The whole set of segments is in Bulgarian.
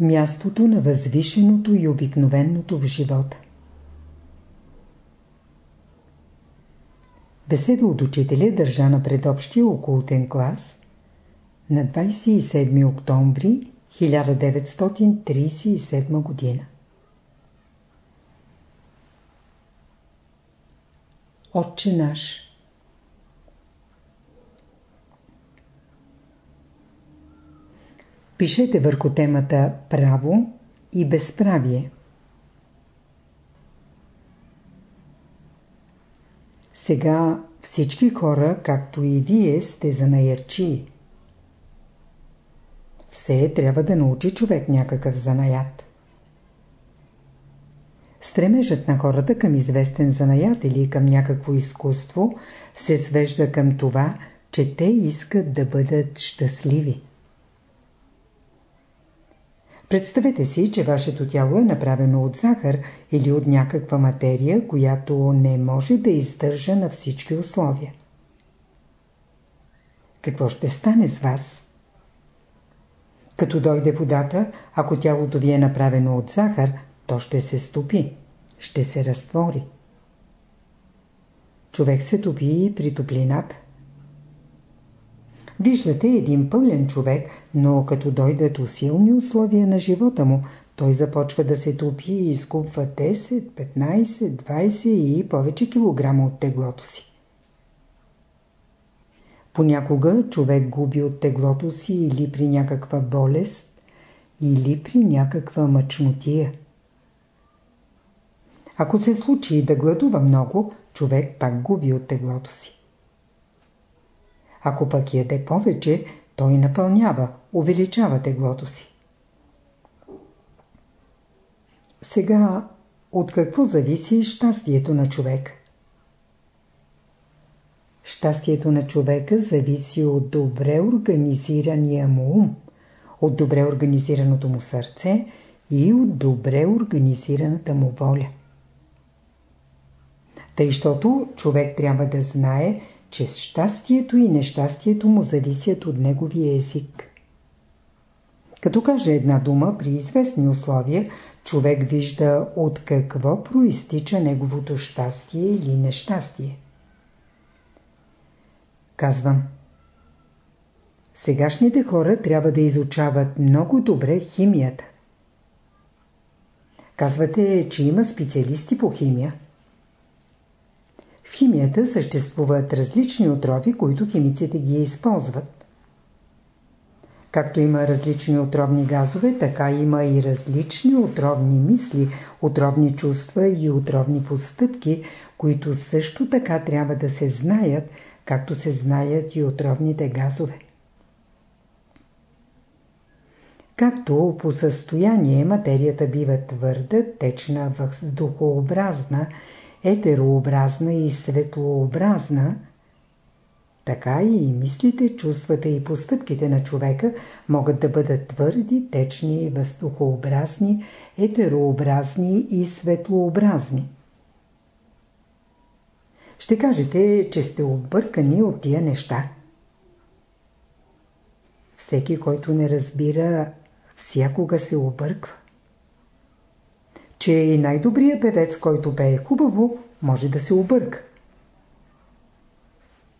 Мястото на възвишеното и обикновеното в живота Беседа от учителя държана пред общия окултен клас на 27 октомври 1937 година. Отче наш Пишете върху темата право и безправие. Сега всички хора, както и вие, сте занаячи. Все трябва да научи човек някакъв занаят. Стремежът на хората към известен занаят или към някакво изкуство се свежда към това, че те искат да бъдат щастливи. Представете си, че вашето тяло е направено от захар или от някаква материя, която не може да издържа на всички условия. Какво ще стане с вас? Като дойде водата, ако тялото ви е направено от захар, то ще се стопи, ще се разтвори. Човек се топи при топлината. Виждате един пълен човек, но като дойдат усилни условия на живота му, той започва да се топи и изкупва 10, 15, 20 и повече килограма от теглото си. Понякога човек губи от теглото си или при някаква болест, или при някаква мъчнотия. Ако се случи да гладува много, човек пак губи от теглото си. Ако пък яде повече, той напълнява, увеличава теглото си. Сега, от какво зависи щастието на човек? Щастието на човека зависи от добре организирания му ум, от добре организираното му сърце и от добре организираната му воля. Тъй, щото човек трябва да знае, че щастието и нещастието му зависят от неговия език. Като каже една дума при известни условия, човек вижда от какво проистича неговото щастие или нещастие. Казвам. Сегашните хора трябва да изучават много добре химията. Казвате, че има специалисти по химия. В химията съществуват различни отрови, които химиците ги използват. Както има различни отровни газове, така има и различни отровни мисли, отровни чувства и отровни постъпки, които също така трябва да се знаят, както се знаят и отровните газове. Както по състояние материята бива твърда, течна, въздухообразна етерообразна и светлообразна, така и мислите, чувствата и постъпките на човека могат да бъдат твърди, течни, въздухообразни, етерообразни и светлообразни. Ще кажете, че сте объркани от тия неща. Всеки, който не разбира, всякога се обърква че и най-добрият певец, който пее хубаво, може да се обърка.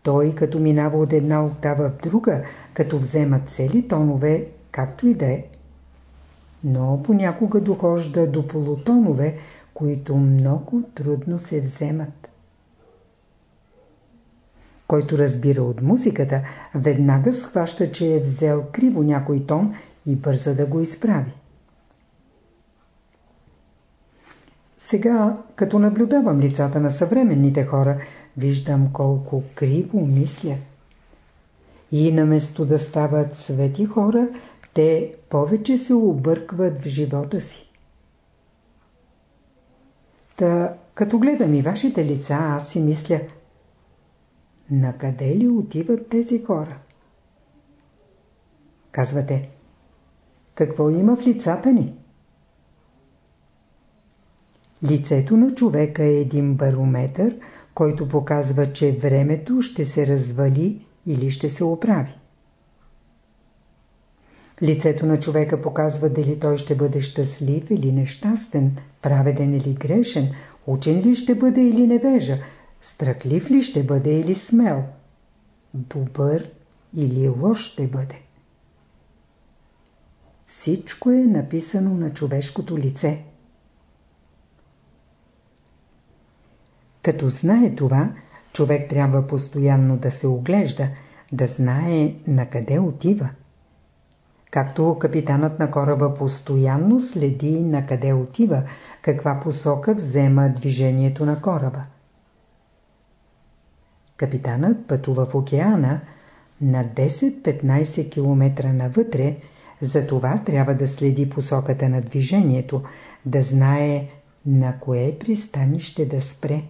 Той, като минава от една октава в друга, като взема цели тонове, както и да е. Но понякога дохожда до полутонове, които много трудно се вземат. Който разбира от музиката, веднага схваща, че е взел криво някой тон и бърза да го изправи. Сега, като наблюдавам лицата на съвременните хора, виждам колко криво мислят. И наместо да стават свети хора, те повече се объркват в живота си. Та, като гледам и вашите лица, аз си мисля, на къде ли отиват тези хора? Казвате, какво има в лицата ни? Лицето на човека е един барометър, който показва, че времето ще се развали или ще се оправи. Лицето на човека показва дали той ще бъде щастлив или нещастен, праведен или грешен, учен ли ще бъде или невежа, страхлив ли ще бъде или смел, добър или лош ще бъде. Всичко е написано на човешкото лице. Като знае това, човек трябва постоянно да се оглежда, да знае на къде отива. Както капитанът на кораба постоянно следи на къде отива, каква посока взема движението на кораба. Капитанът пътува в океана на 10-15 км навътре, затова трябва да следи посоката на движението, да знае на кое пристанище да спре.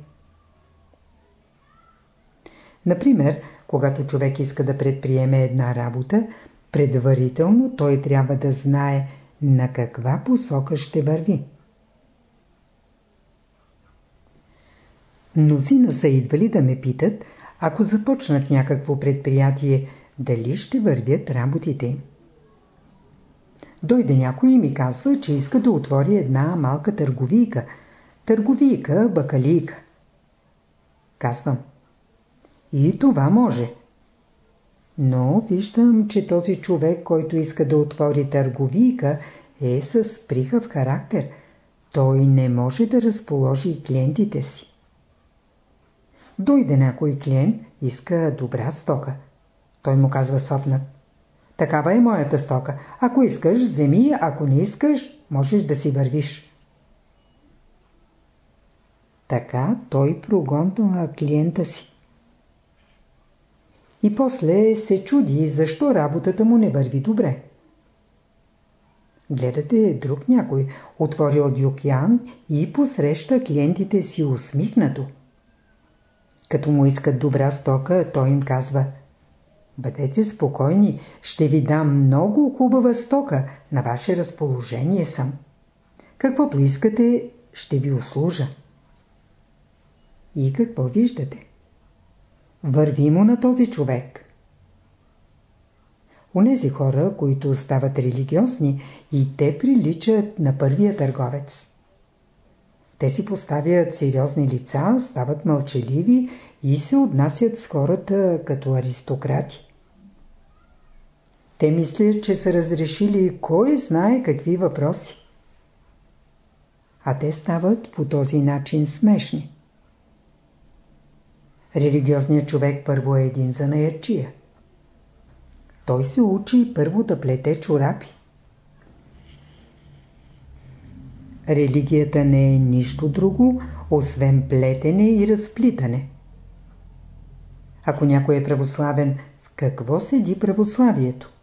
Например, когато човек иска да предприеме една работа, предварително той трябва да знае на каква посока ще върви. Мнозина са идвали да ме питат, ако започнат някакво предприятие, дали ще вървят работите Дойде някой и ми казва, че иска да отвори една малка търговийка. Търговийка, бакалийка. Казвам. И това може. Но виждам, че този човек, който иска да отвори търговийка, е с прихав характер. Той не може да разположи и клиентите си. Дойде някой клиент, иска добра стока. Той му казва сопнат. Такава е моята стока. Ако искаш, вземи, ако не искаш, можеш да си вървиш. Така той прогонва клиента си. И после се чуди, защо работата му не върви добре. Гледате друг някой, отворил дюкян и посреща клиентите си усмихнато. Като му искат добра стока, той им казва Бъдете спокойни, ще ви дам много хубава стока, на ваше разположение съм. Каквото искате, ще ви услужа. И какво виждате? Върви му на този човек. Онези хора, които стават религиозни и те приличат на първия търговец. Те си поставят сериозни лица, стават мълчаливи и се отнасят с хората като аристократи. Те мислят, че са разрешили кой знае какви въпроси. А те стават по този начин смешни. Религиозният човек първо е един занаячия. Той се учи първо да плете чорапи. Религията не е нищо друго, освен плетене и разплитане. Ако някой е православен, в какво седи православието?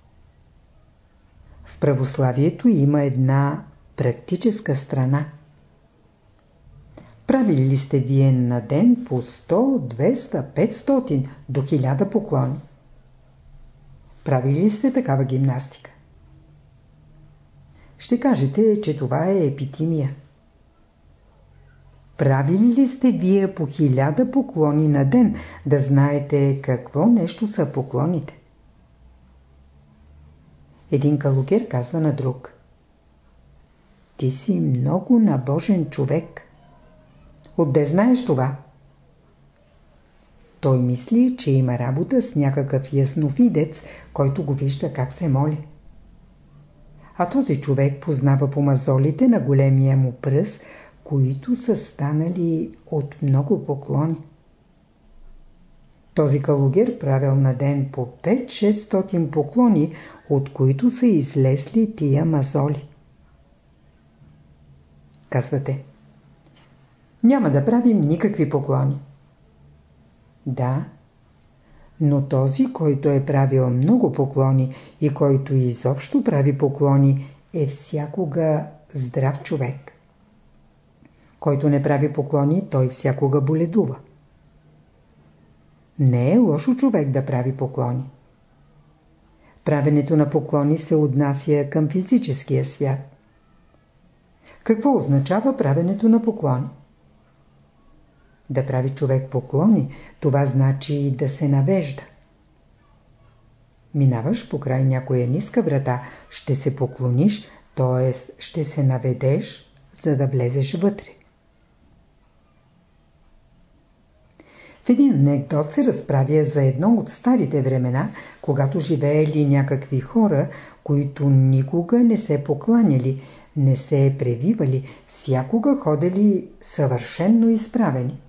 В православието има една практическа страна. Правили ли сте вие на ден по 100, 200, 500 до 1000 поклони? Правили ли сте такава гимнастика? Ще кажете, че това е епитимия. Правили ли сте вие по хиляда поклони на ден, да знаете какво нещо са поклоните? Един калугер казва на друг. Ти си много набожен човек. Отде знаеш това? Той мисли, че има работа с някакъв ясновидец, който го вижда как се моли. А този човек познава помазолите на големия му пръст, които са станали от много поклони. Този калугер правил на ден по 5-600 поклони, от които са излезли тия мазоли. Казвате, няма да правим никакви поклони. Да, но този, който е правил много поклони и който изобщо прави поклони, е всякога здрав човек. Който не прави поклони, той всякога боледува. Не е лошо човек да прави поклони. Правенето на поклони се отнася към физическия свят. Какво означава правенето на поклони? Да прави човек поклони, това значи да се навежда. Минаваш по край някоя ниска врата, ще се поклониш, т.е. ще се наведеш, за да влезеш вътре. В един анекдот се разправя за едно от старите времена, когато живеели някакви хора, които никога не се покланяли, не се превивали, всякога ходели съвършенно изправени.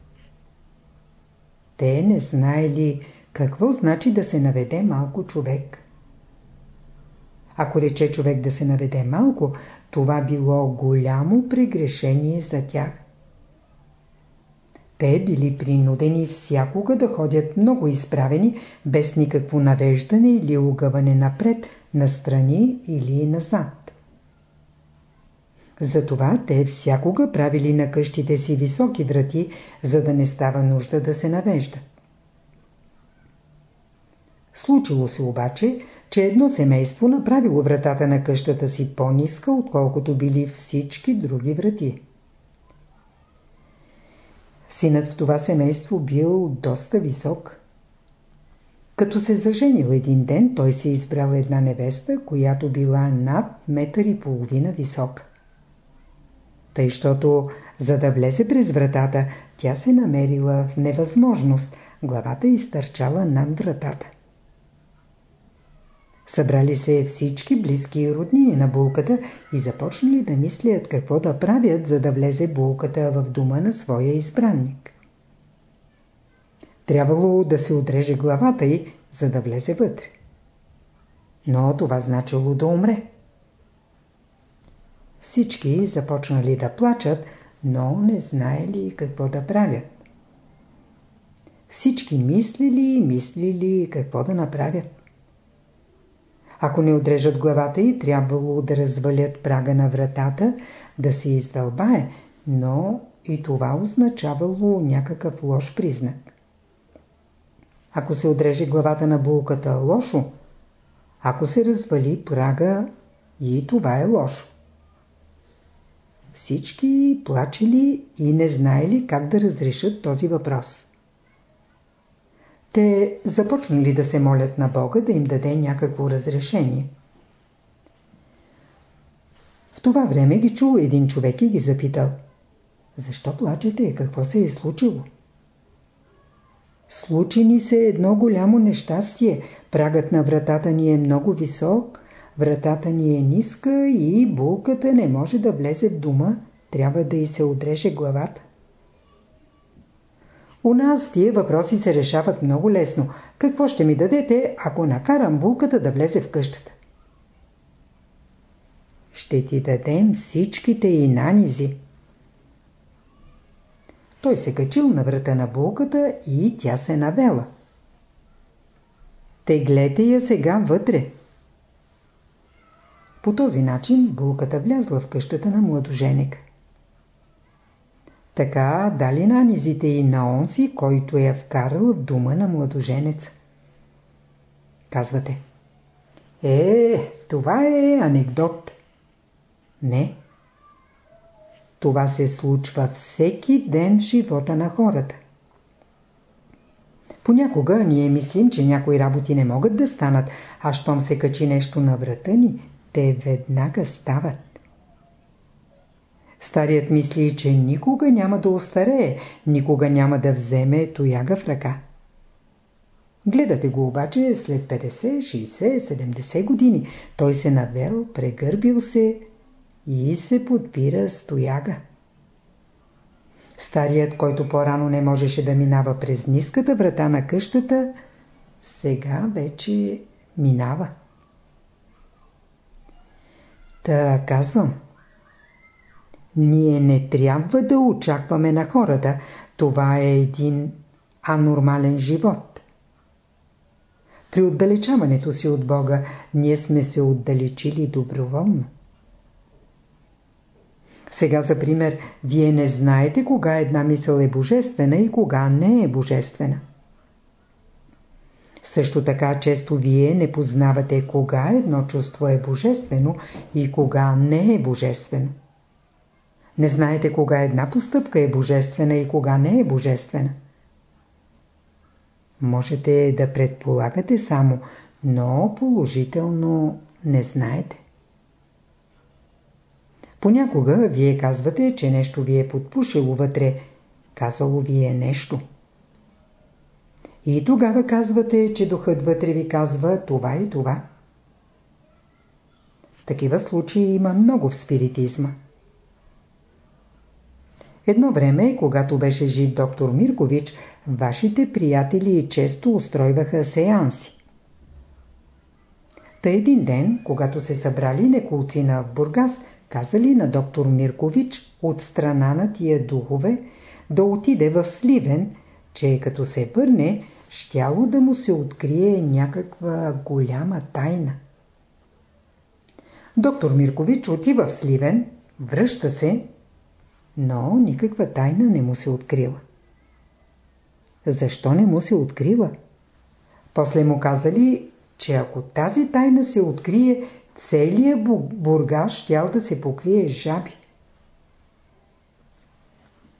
Те не знаели какво значи да се наведе малко човек. Ако рече човек да се наведе малко, това било голямо прегрешение за тях. Те били принудени всякога да ходят много изправени, без никакво навеждане или угъване напред, настрани или назад. Затова те всякога правили на къщите си високи врати, за да не става нужда да се навеждат. Случило се обаче, че едно семейство направило вратата на къщата си по-ниска, отколкото били всички други врати. Синът в това семейство бил доста висок. Като се заженил един ден, той се избрал една невеста, която била над метър и половина висока. Тъй, щото, за да влезе през вратата, тя се намерила в невъзможност, главата изтърчала над вратата. Събрали се всички близки и родни на булката и започнали да мислят какво да правят, за да влезе булката в дома на своя избранник. Трябвало да се отреже главата й, за да влезе вътре. Но това значило да умре. Всички започнали да плачат, но не знаели какво да правят. Всички мислили мислили какво да направят. Ако не отрежат главата й, трябвало да развалят прага на вратата, да се издълбае, но и това означавало някакъв лош признак. Ако се отреже главата на булката, лошо. Ако се развали прага, и това е лошо. Всички плачели и не знаели как да разрешат този въпрос. Те започнали да се молят на Бога да им даде някакво разрешение. В това време ги чул един човек и ги запитал. Защо плачете? Какво се е случило? Случи ни се едно голямо нещастие. Прагът на вратата ни е много висок, вратата ни е ниска и булката не може да влезе в дома. Трябва да й се отреже главата. У нас тия въпроси се решават много лесно. Какво ще ми дадете, ако накарам булката да влезе в къщата? Ще ти дадем всичките и нанизи. Той се качил на врата на булката и тя се навела. Теглете я сега вътре. По този начин булката влязла в къщата на младоженека. Така дали нанизите и на онзи, който я вкарал в дума на младоженец. Казвате. Е, това е анекдот. Не. Това се случва всеки ден в живота на хората. Понякога ние мислим, че някои работи не могат да станат, а щом се качи нещо на врата ни, те веднага стават. Старият мисли, че никога няма да остарее, никога няма да вземе тояга в ръка. Гледате го обаче след 50, 60, 70 години. Той се навел, прегърбил се и се подпира с тояга. Старият, който по-рано не можеше да минава през ниската врата на къщата, сега вече минава. Та казвам – ние не трябва да очакваме на хората. Това е един анормален живот. При отдалечаването си от Бога, ние сме се отдалечили доброволно. Сега, за пример, вие не знаете кога една мисъл е божествена и кога не е божествена. Също така, често вие не познавате кога едно чувство е божествено и кога не е божествено. Не знаете кога една постъпка е божествена и кога не е божествена. Можете да предполагате само, но положително не знаете. Понякога вие казвате, че нещо ви е подпушило вътре, казало ви е нещо. И тогава казвате, че духът вътре ви казва това и това. Такива случаи има много в спиритизма. Едно време, когато беше жив доктор Миркович, вашите приятели често устройваха сеанси. Та един ден, когато се събрали неколцина в Бургас, казали на доктор Миркович от страна на тия духове да отиде в Сливен, че като се върне, щяло да му се открие някаква голяма тайна. Доктор Миркович отива в Сливен, връща се, но никаква тайна не му се открила. Защо не му се открила? После му казали, че ако тази тайна се открие, целият бургаш щял да се покрие жаби.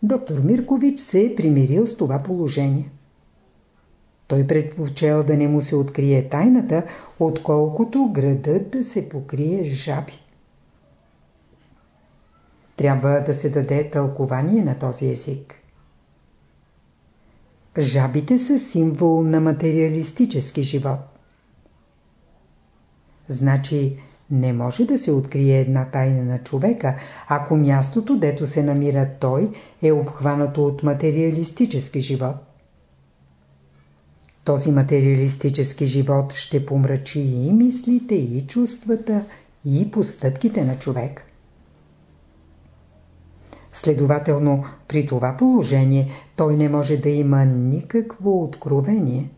Доктор Миркович се е примирил с това положение. Той предпочел да не му се открие тайната, отколкото градът да се покрие жаби. Трябва да се даде тълкование на този език. Жабите са символ на материалистически живот. Значи не може да се открие една тайна на човека, ако мястото, дето се намира той, е обхванато от материалистически живот. Този материалистически живот ще помрачи и мислите, и чувствата, и постъпките на човек. Следователно, при това положение той не може да има никакво откровение.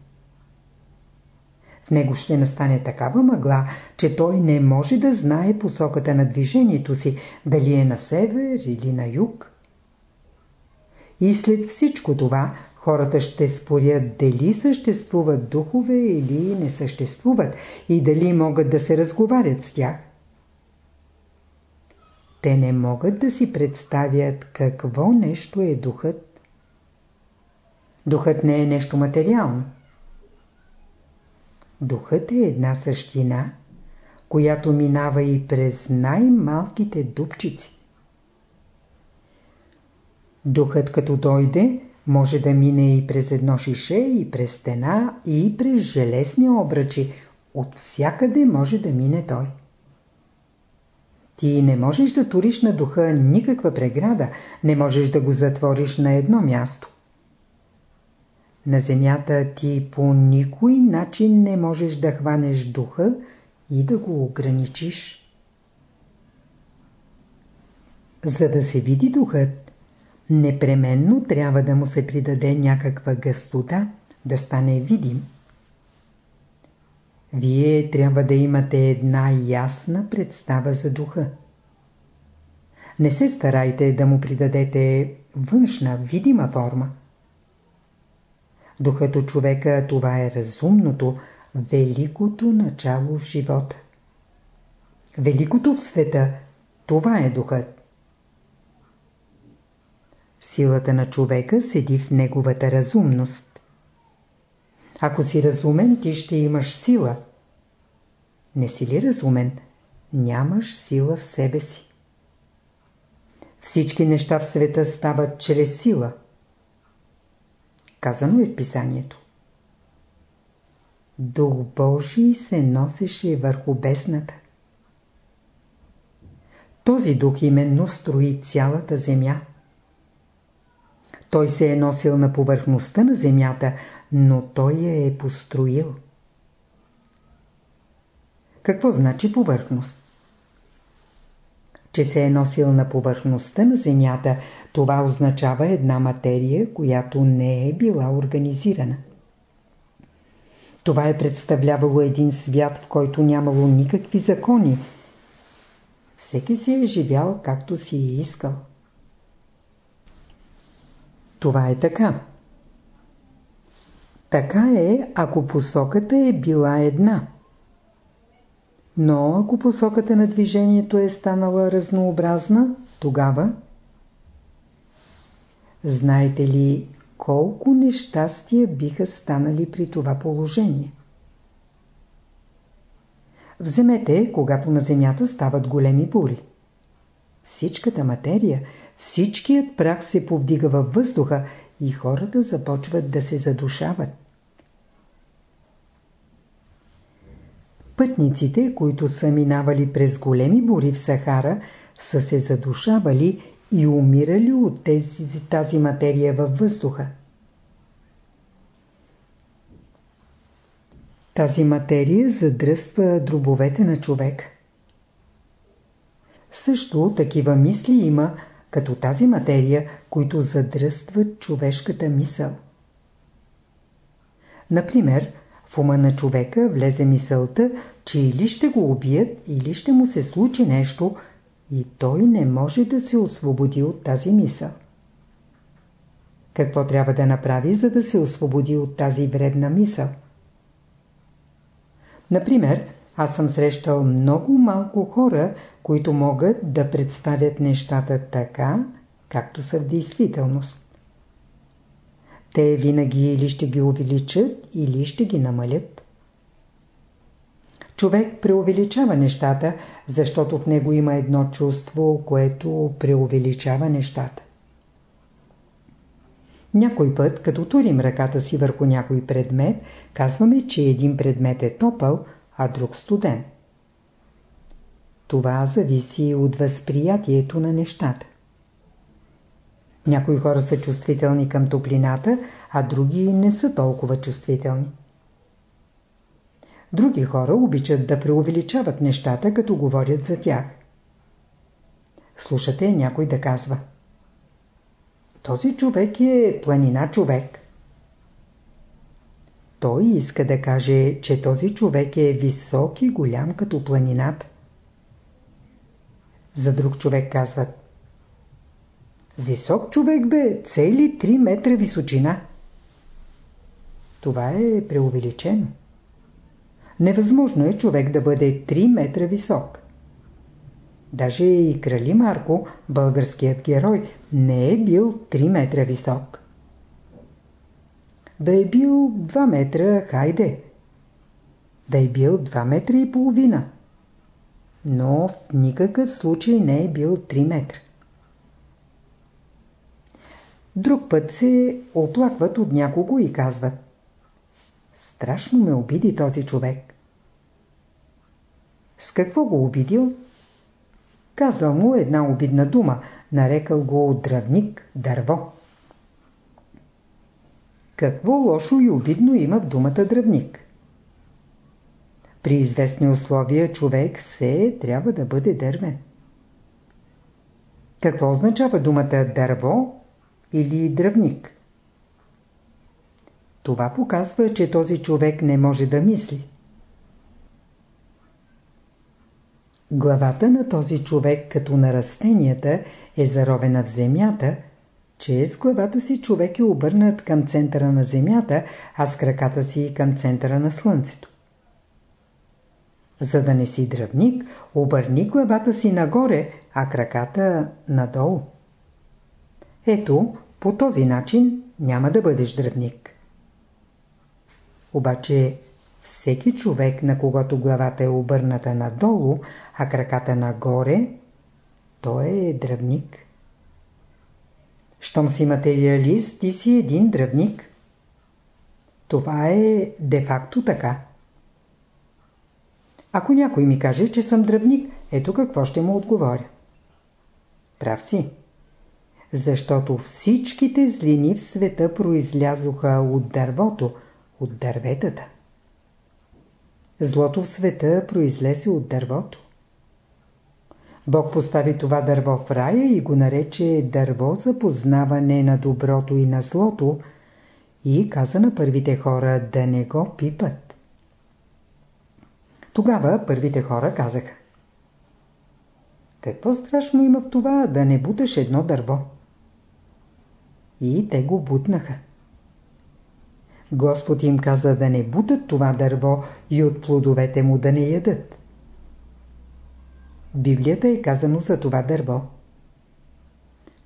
В него ще настане такава мъгла, че той не може да знае посоката на движението си, дали е на север или на юг. И след всичко това, хората ще спорят дали съществуват духове или не съществуват и дали могат да се разговарят с тях. Те не могат да си представят какво нещо е духът. Духът не е нещо материално. Духът е една същина, която минава и през най-малките дупчици. Духът като дойде, може да мине и през едно шише, и през стена, и през железни обръчи. От всякъде може да мине той. Ти не можеш да туриш на духа никаква преграда, не можеш да го затвориш на едно място. На земята ти по никой начин не можеш да хванеш духа и да го ограничиш. За да се види духът, непременно трябва да му се придаде някаква гъстота, да стане видим. Вие трябва да имате една ясна представа за духа. Не се старайте да му придадете външна, видима форма. Духът от човека това е разумното, великото начало в живота. Великото в света това е духът. Силата на човека седи в неговата разумност. Ако си разумен, ти ще имаш сила. Не си ли разумен, нямаш сила в себе си. Всички неща в света стават чрез сила. Казано е в писанието. Дух Божий се носеше върху бесната. Този дух именно строи цялата земя. Той се е носил на повърхността на земята, но той я е построил. Какво значи повърхност? че се е носил на повърхността на Земята, това означава една материя, която не е била организирана. Това е представлявало един свят, в който нямало никакви закони. Всеки си е живял както си е искал. Това е така. Така е, ако посоката е била една – но ако посоката на движението е станала разнообразна, тогава знаете ли колко нещастия биха станали при това положение? Вземете, когато на Земята стават големи бури. Всичката материя, всичкият прах се повдига във въздуха и хората започват да се задушават. Пътниците, които са минавали през големи бури в Сахара, са се задушавали и умирали от тези, тази материя във въздуха. Тази материя задръства дробовете на човек. Също такива мисли има, като тази материя, които задръстват човешката мисъл. Например, в ума на човека влезе мисълта, че или ще го убият, или ще му се случи нещо и той не може да се освободи от тази мисъл. Какво трябва да направи, за да се освободи от тази вредна мисъл? Например, аз съм срещал много малко хора, които могат да представят нещата така, както са в действителност. Те винаги или ще ги увеличат, или ще ги намалят. Човек преувеличава нещата, защото в него има едно чувство, което преувеличава нещата. Някой път, като турим ръката си върху някой предмет, казваме, че един предмет е топъл, а друг студен. Това зависи от възприятието на нещата. Някои хора са чувствителни към топлината, а други не са толкова чувствителни. Други хора обичат да преувеличават нещата, като говорят за тях. Слушате някой да казва Този човек е планина човек. Той иска да каже, че този човек е висок и голям като планината. За друг човек казват Висок човек бе, цели 3 метра височина. Това е преувеличено. Невъзможно е човек да бъде 3 метра висок. Даже и крали Марко, българският герой, не е бил 3 метра висок. Да е бил 2 метра, хайде. Да е бил 2 метра и половина. Но в никакъв случай не е бил 3 метра. Друг път се оплакват от някого и казват Страшно ме обиди този човек. С какво го обидил? Казал му една обидна дума, нарекал го дръвник, дърво. Какво лошо и обидно има в думата дръвник? При известни условия човек се трябва да бъде дървен. Какво означава думата дърво или дръвник? Това показва, че този човек не може да мисли. Главата на този човек, като на растенията, е заровена в земята, че с главата си човек е обърнат към центъра на земята, а с краката си към центъра на слънцето. За да не си дръвник, обърни главата си нагоре, а краката надолу. Ето, по този начин няма да бъдеш дръвник. Обаче всеки човек, на когото главата е обърната надолу, а краката нагоре, той е дръвник. Щом си материалист, ти си един дръвник. Това е де-факто така. Ако някой ми каже, че съм дръвник, ето какво ще му отговоря. Прав си. Защото всичките злини в света произлязоха от дървото, от дърветата. Злото в света произлезе от дървото. Бог постави това дърво в рая и го нарече дърво за познаване на доброто и на злото и каза на първите хора да не го пипат. Тогава първите хора казаха Какво страшно има в това да не буташ едно дърво? И те го бутнаха. Господ им каза да не бутат това дърво и от плодовете му да не ядат. Библията е казано за това дърво.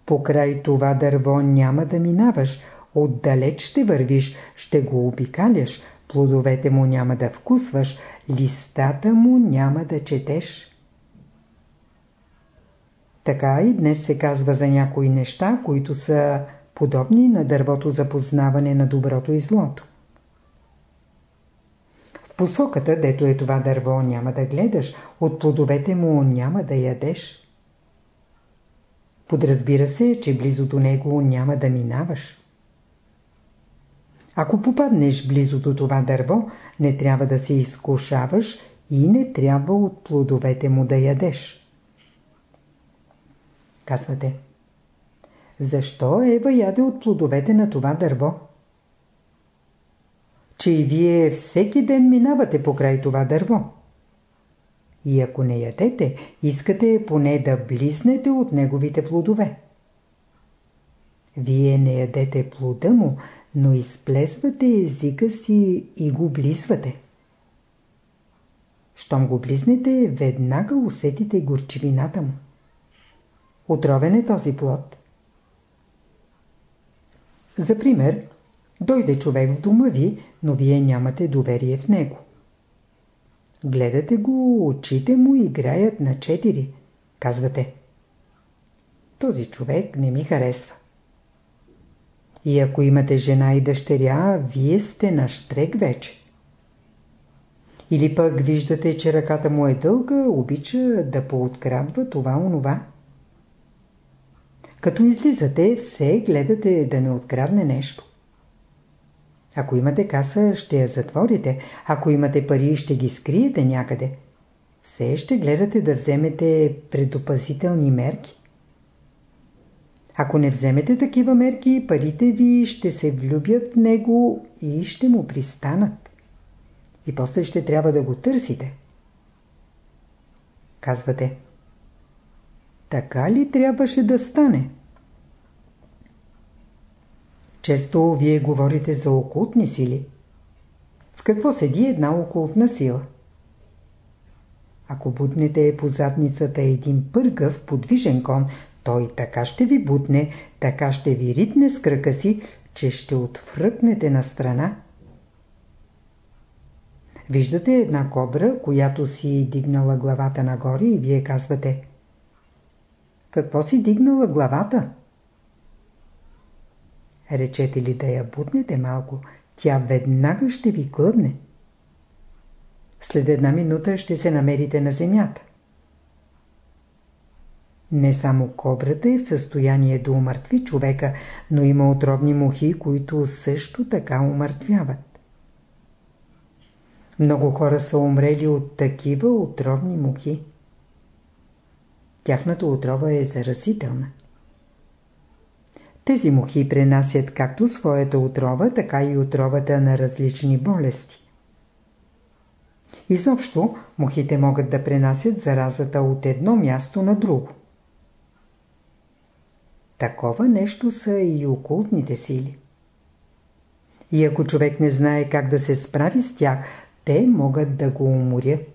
Покрай това дърво няма да минаваш, отдалеч ще вървиш, ще го обикаляш, плодовете му няма да вкусваш, листата му няма да четеш. Така и днес се казва за някои неща, които са подобни на дървото за познаване на доброто и злото. Посоката, дето е това дърво, няма да гледаш, от плодовете му няма да ядеш. Подразбира се, че близо до него няма да минаваш. Ако попаднеш близо до това дърво, не трябва да се изкушаваш и не трябва от плодовете му да ядеш. Казвате. Защо Ева яде от плодовете на това дърво? Че и вие всеки ден минавате покрай това дърво. И ако не ядете, искате поне да близнете от неговите плодове. Вие не ядете плода му, но изплесвате езика си и го близвате. Щом го близнете, веднага усетите горчивината му. Отровен е този плод. За пример, дойде човек в дома ви, но вие нямате доверие в него. Гледате го, очите му играят на четири. Казвате. Този човек не ми харесва. И ако имате жена и дъщеря, вие сте на штрек вече. Или пък виждате, че ръката му е дълга, обича да пооткрадва това-онова. Като излизате, все гледате да не открадне нещо. Ако имате каса, ще я затворите. Ако имате пари, ще ги скриете някъде. Все ще гледате да вземете предопазителни мерки. Ако не вземете такива мерки, парите ви ще се влюбят в него и ще му пристанат. И после ще трябва да го търсите. Казвате. Така ли трябваше да стане? Често вие говорите за окултни сили. В какво седи една окултна сила? Ако бутнете по задницата един пъргав подвижен кон, той така ще ви бутне, така ще ви ритне с кръка си, че ще отвръкнете на страна. Виждате една кобра, която си дигнала главата нагоре и вие казвате Какво си дигнала главата? Речете ли да я бутнете малко, тя веднага ще ви клъбне. След една минута ще се намерите на земята. Не само кобрата е в състояние да умъртви човека, но има отровни мухи, които също така умъртвяват. Много хора са умрели от такива отровни мухи. Тяхната отрова е заразителна. Тези мухи пренасят както своята отрова, така и отровата на различни болести. Изобщо, мухите могат да пренасят заразата от едно място на друго. Такова нещо са и окултните сили. И ако човек не знае как да се справи с тях, те могат да го уморят.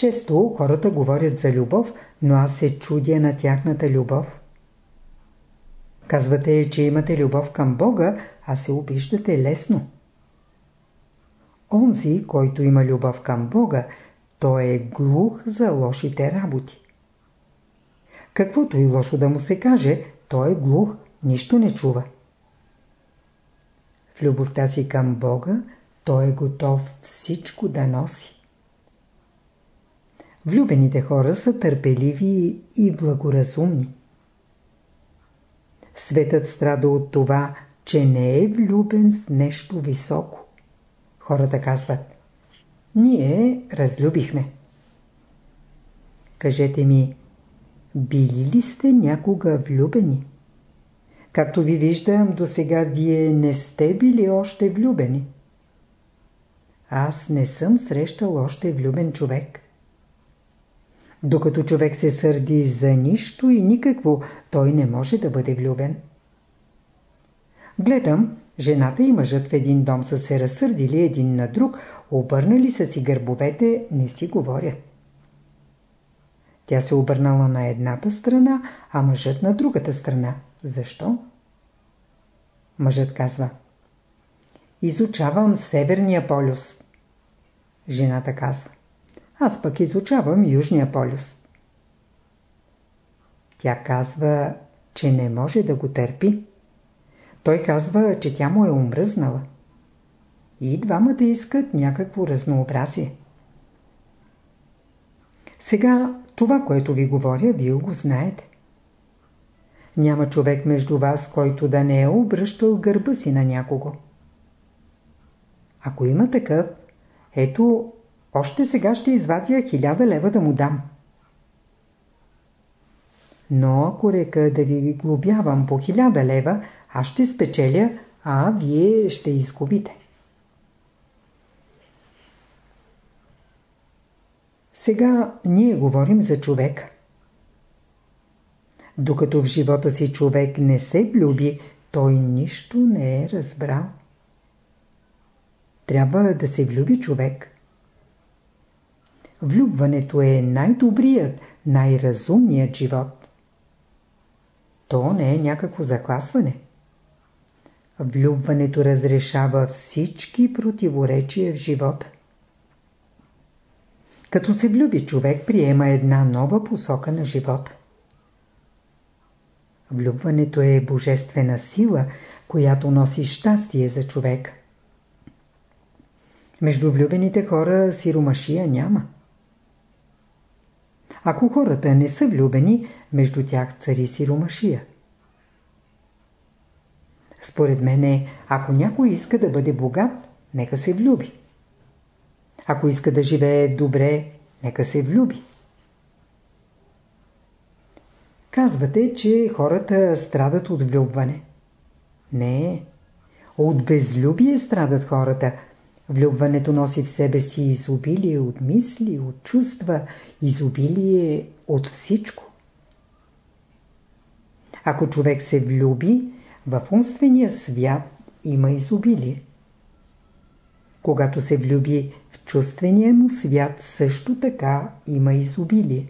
Често хората говорят за любов, но аз се чудя на тяхната любов. Казвате, че имате любов към Бога, а се обиждате лесно. Онзи, който има любов към Бога, той е глух за лошите работи. Каквото и лошо да му се каже, той е глух, нищо не чува. В любовта си към Бога, той е готов всичко да носи. Влюбените хора са търпеливи и благоразумни. Светът страда от това, че не е влюбен в нещо високо. Хората казват, ние разлюбихме. Кажете ми, били ли сте някога влюбени? Както ви виждам, до сега вие не сте били още влюбени. Аз не съм срещал още влюбен човек. Докато човек се сърди за нищо и никакво, той не може да бъде влюбен. Гледам, жената и мъжът в един дом са се разсърдили един на друг, обърнали са си гърбовете, не си говорят. Тя се обърнала на едната страна, а мъжът на другата страна. Защо? Мъжът казва. Изучавам Северния полюс. Жената казва. Аз пък изучавам Южния полюс. Тя казва, че не може да го търпи. Той казва, че тя му е умръзнала. И двамата искат някакво разнообразие. Сега това, което ви говоря, вие го знаете. Няма човек между вас, който да не е обръщал гърба си на някого. Ако има такъв, ето, още сега ще извадя хиляда лева да му дам. Но ако река да ви глобявам по хиляда лева, аз ще спечеля, а вие ще изгубите. Сега ние говорим за човек. Докато в живота си човек не се влюби, той нищо не е разбрал. Трябва да се влюби човек. Влюбването е най-добрият, най-разумният живот. То не е някакво закласване. Влюбването разрешава всички противоречия в живота. Като се влюби човек, приема една нова посока на живота. Влюбването е божествена сила, която носи щастие за човек. Между влюбените хора сиромашия няма. Ако хората не са влюбени, между тях цари сиромашия. Според мене, ако някой иска да бъде богат, нека се влюби. Ако иска да живее добре, нека се влюби. Казвате, че хората страдат от влюбване. Не, от безлюбие страдат хората. Влюбването носи в себе си изобилие от мисли, от чувства, изобилие от всичко. Ако човек се влюби, в умствения свят има изобилие. Когато се влюби в чувствения му свят, също така има изобилие.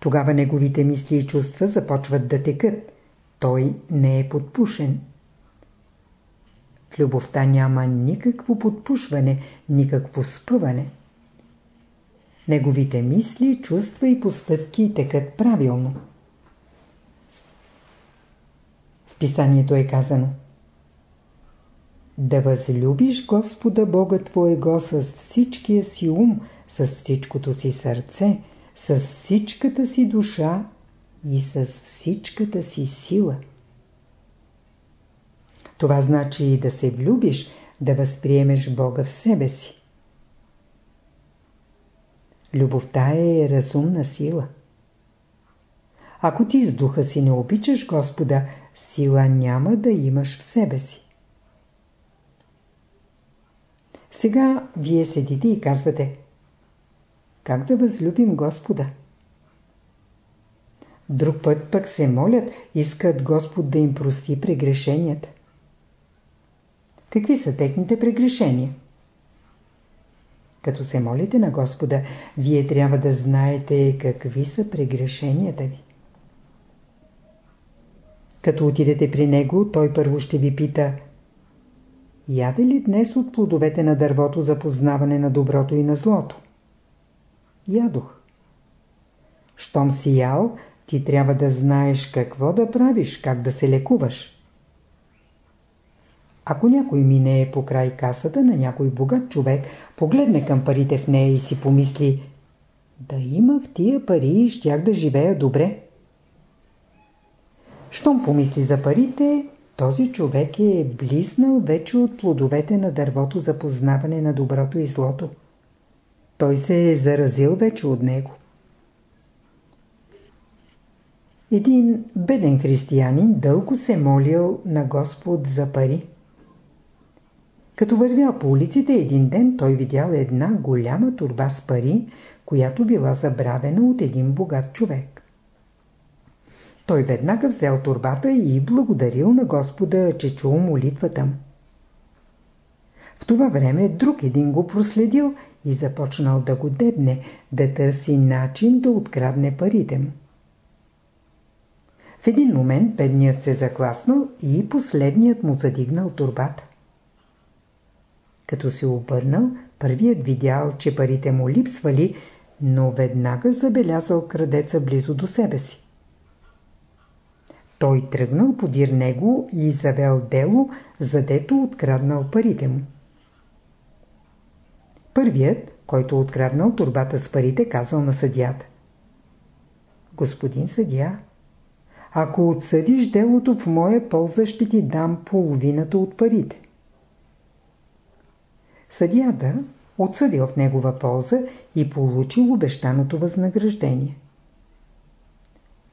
Тогава неговите мисли и чувства започват да текат. Той не е подпушен. Любовта няма никакво подпушване, никакво спъване. Неговите мисли, чувства и постъпки текат правилно. В писанието е казано Да възлюбиш Господа Бога Твоего с всичкия си ум, с всичкото си сърце, с всичката си душа и с всичката си сила. Това значи и да се влюбиш, да възприемеш Бога в себе си. Любовта е разумна сила. Ако ти с духа си не обичаш Господа, сила няма да имаш в себе си. Сега вие седите и казвате Как да възлюбим Господа? Друг път пък се молят, искат Господ да им прости прегрешенията. Какви са техните прегрешения? Като се молите на Господа, вие трябва да знаете какви са прегрешенията ви. Като отидете при него, той първо ще ви пита Яде ли днес от плодовете на дървото за познаване на доброто и на злото? Ядох. Щом си ял, ти трябва да знаеш какво да правиш, как да се лекуваш. Ако някой мине по край касата на някой богат човек, погледне към парите в нея и си помисли да имах тия пари и щях да живея добре. Щом помисли за парите, този човек е блиснал вече от плодовете на дървото за познаване на доброто и злото. Той се е заразил вече от него. Един беден християнин дълго се молил на Господ за пари. Като вървял по улиците един ден, той видял една голяма турба с пари, която била забравена от един богат човек. Той веднага взел турбата и благодарил на Господа, че чул молитвата му. В това време друг един го проследил и започнал да го дебне, да търси начин да открадне парите му. В един момент бедният се закласнал и последният му задигнал турбата. Като се обърнал, първият видял, че парите му липсвали, но веднага забелязал крадеца близо до себе си. Той тръгнал подир него и завел дело, задето откраднал парите му. Първият, който откраднал турбата с парите, казал на съдията. Господин съдия, ако отсъдиш делото в моя полза, ще ти дам половината от парите. Съдията отсъдил в негова полза и получил обещаното възнаграждение.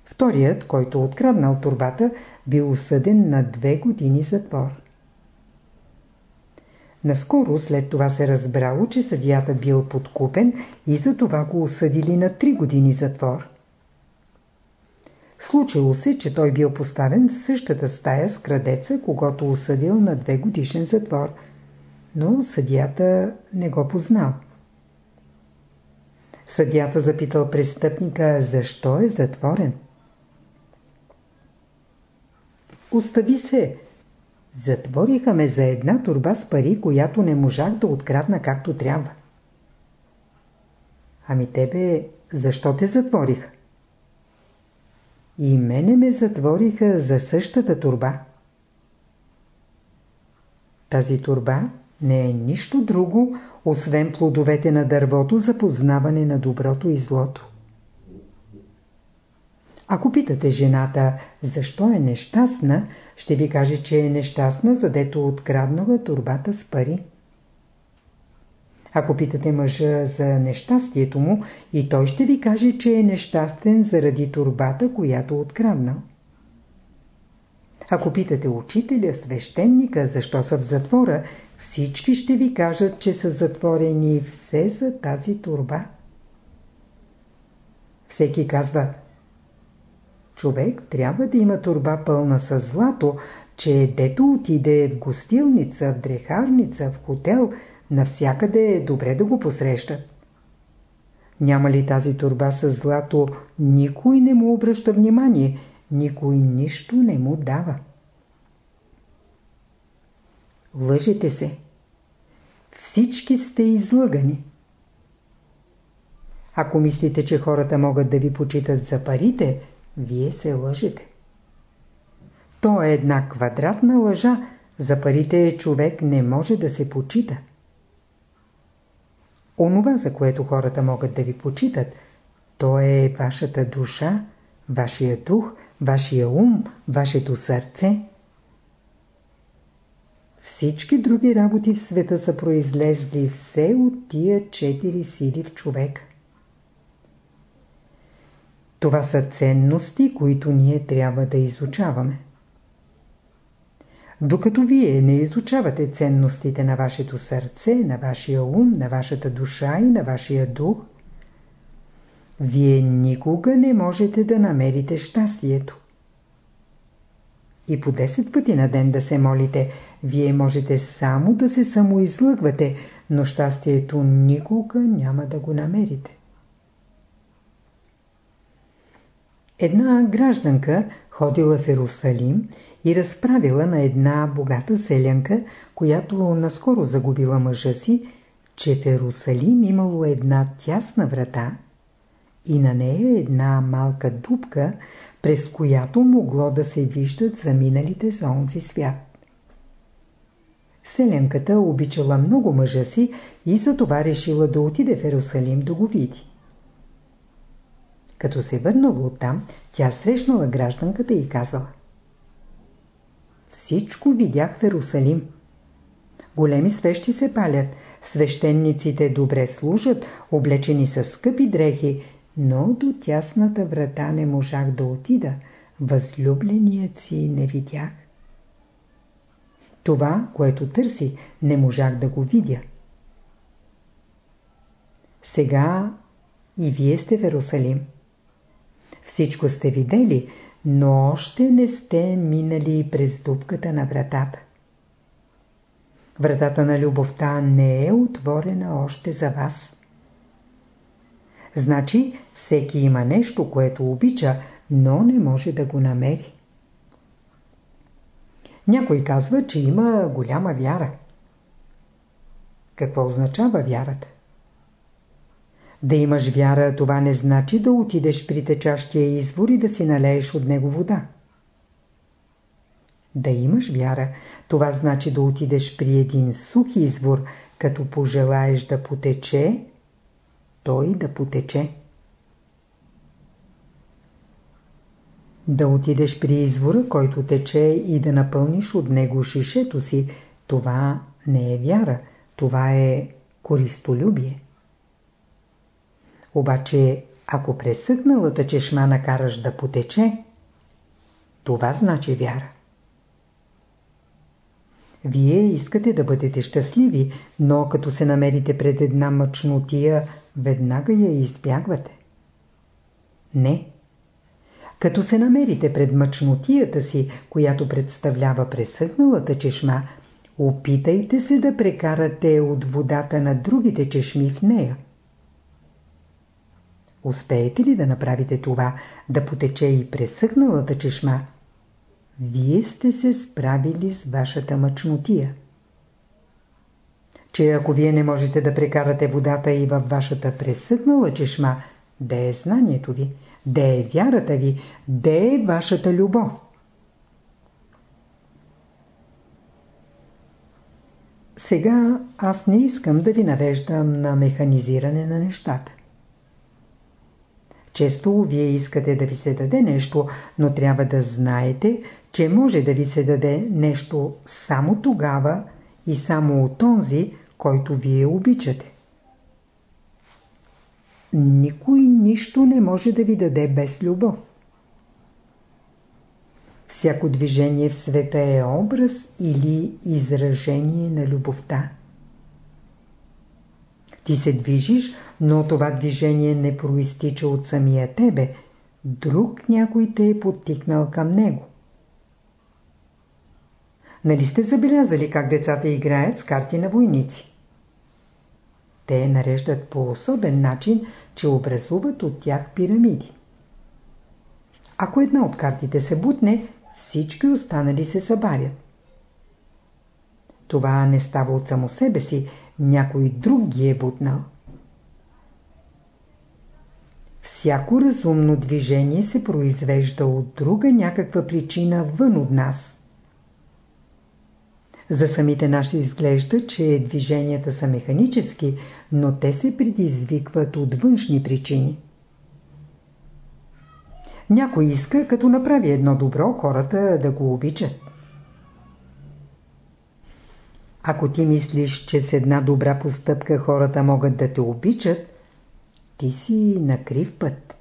Вторият, който откраднал турбата, бил осъден на две години затвор. Наскоро след това се разбрало, че съдията бил подкупен и за това го осъдили на три години затвор. Случило се, че той бил поставен в същата стая с крадеца, когато осъдил на две годишен затвор, но съдията не го познал. Съдията запитал престъпника, защо е затворен. Остави се. Затвориха ме за една турба с пари, която не можах да открадна както трябва. Ами тебе, защо те затвориха? И мене ме затвориха за същата турба. Тази турба не е нищо друго, освен плодовете на дървото за познаване на доброто и злото. Ако питате жената защо е нещастна, ще ви каже, че е нещастна, задето откраднала турбата с пари. Ако питате мъжа за нещастието му, и той ще ви каже, че е нещастен заради турбата, която откраднал. Ако питате учителя, свещеника, защо са в затвора, всички ще ви кажат, че са затворени все за тази турба. Всеки казва, човек трябва да има турба пълна с злато, че дето отиде в гостилница, в дрехарница, в хотел, навсякъде е добре да го посрещат. Няма ли тази турба с злато, никой не му обръща внимание, никой нищо не му дава. Лъжете се. Всички сте излъгани. Ако мислите, че хората могат да ви почитат за парите, вие се лъжете. То е една квадратна лъжа. За парите човек не може да се почита. Онова, за което хората могат да ви почитат, то е вашата душа, вашия дух, вашия ум, вашето сърце. Всички други работи в света са произлезли все от тия четири сили в човек. Това са ценности, които ние трябва да изучаваме. Докато вие не изучавате ценностите на вашето сърце, на вашия ум, на вашата душа и на вашия дух, вие никога не можете да намерите щастието. И по 10 пъти на ден да се молите, вие можете само да се самоизлъгвате, но щастието никога няма да го намерите. Една гражданка ходила в Ерусалим и разправила на една богата селянка, която наскоро загубила мъжа си, че в Ерусалим имало една тясна врата и на нея една малка дупка, през която могло да се виждат заминалите за онзи свят. Селянката обичала много мъжа си и за това решила да отиде в Ерусалим да го види. Като се върнала оттам, тя срещнала гражданката и казала Всичко видях в Ерусалим. Големи свещи се палят, свещениците добре служат, облечени са скъпи дрехи, но до тясната врата не можах да отида, възлюбленият си не видях. Това, което търси, не можах да го видя. Сега и вие сте в Ерусалим. Всичко сте видели, но още не сте минали през дупката на вратата. Вратата на любовта не е отворена още за вас. Значи всеки има нещо, което обича, но не може да го намери. Някой казва, че има голяма вяра. Какво означава вярата? Да имаш вяра, това не значи да отидеш при течащия извор и да си налееш от него вода. Да имаш вяра, това значи да отидеш при един сух извор, като пожелаеш да потече, той да потече. Да отидеш при извора, който тече и да напълниш от него шишето си, това не е вяра, това е користолюбие. Обаче, ако пресъкналата чешма накараш да потече, това значи вяра. Вие искате да бъдете щастливи, но като се намерите пред една мъчнотия, веднага я избягвате. Не. Като се намерите пред мъчнотията си, която представлява пресъхналата чешма, опитайте се да прекарате от водата на другите чешми в нея. Успеете ли да направите това, да потече и пресъхналата чешма, вие сте се справили с вашата мъчнотия. Че ако вие не можете да прекарате водата и във вашата пресъхнала чешма, де е знанието ви, де е вярата ви, де е вашата любов? Сега аз не искам да ви навеждам на механизиране на нещата. Често вие искате да ви се даде нещо, но трябва да знаете, че може да ви се даде нещо само тогава и само от онзи, който вие обичате. Никой нищо не може да ви даде без любов. Всяко движение в света е образ или изражение на любовта. Ти се движиш, но това движение не проистича от самия тебе. Друг някой те е подтикнал към него. Нали сте забелязали как децата играят с карти на войници? Те нареждат по особен начин, че образуват от тях пирамиди. Ако една от картите се бутне, всички останали се събарят. Това не става от само себе си, някой друг ги е бутнал. Всяко разумно движение се произвежда от друга някаква причина вън от нас. За самите наши изглежда, че движенията са механически, но те се предизвикват от външни причини. Някой иска, като направи едно добро, хората да го обичат. Ако ти мислиш, че с една добра постъпка хората могат да те обичат, ти си на крив път.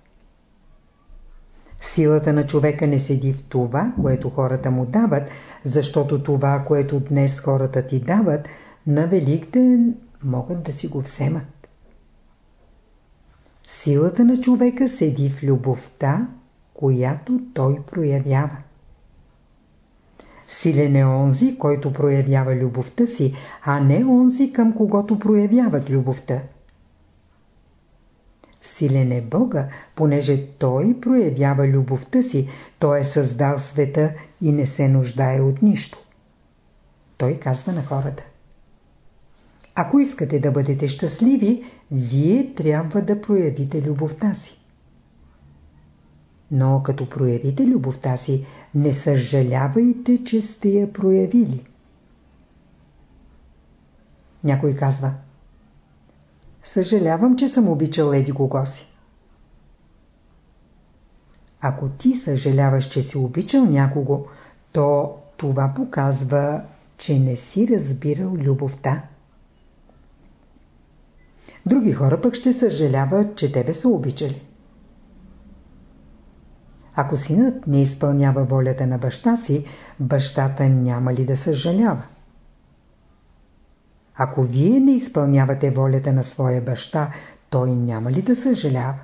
Силата на човека не седи в това, което хората му дават, защото това, което днес хората ти дават, на Великден могат да си го вземат. Силата на човека седи в любовта, която той проявява. Силен е онзи, който проявява любовта си, а не онзи, към когото проявяват любовта. Силен е Бога, понеже Той проявява любовта си, Той е създал света и не се нуждае от нищо. Той казва на хората. Ако искате да бъдете щастливи, вие трябва да проявите любовта си. Но като проявите любовта си, не съжалявайте, че сте я проявили. Някой казва – Съжалявам, че съм обичал еди кого. Ако ти съжаляваш, че си обичал някого, то това показва, че не си разбирал любовта. Други хора пък ще съжаляват, че тебе са обичали. Ако синът не изпълнява волята на баща си, бащата няма ли да съжалява? Ако вие не изпълнявате волята на своя баща, той няма ли да съжалява?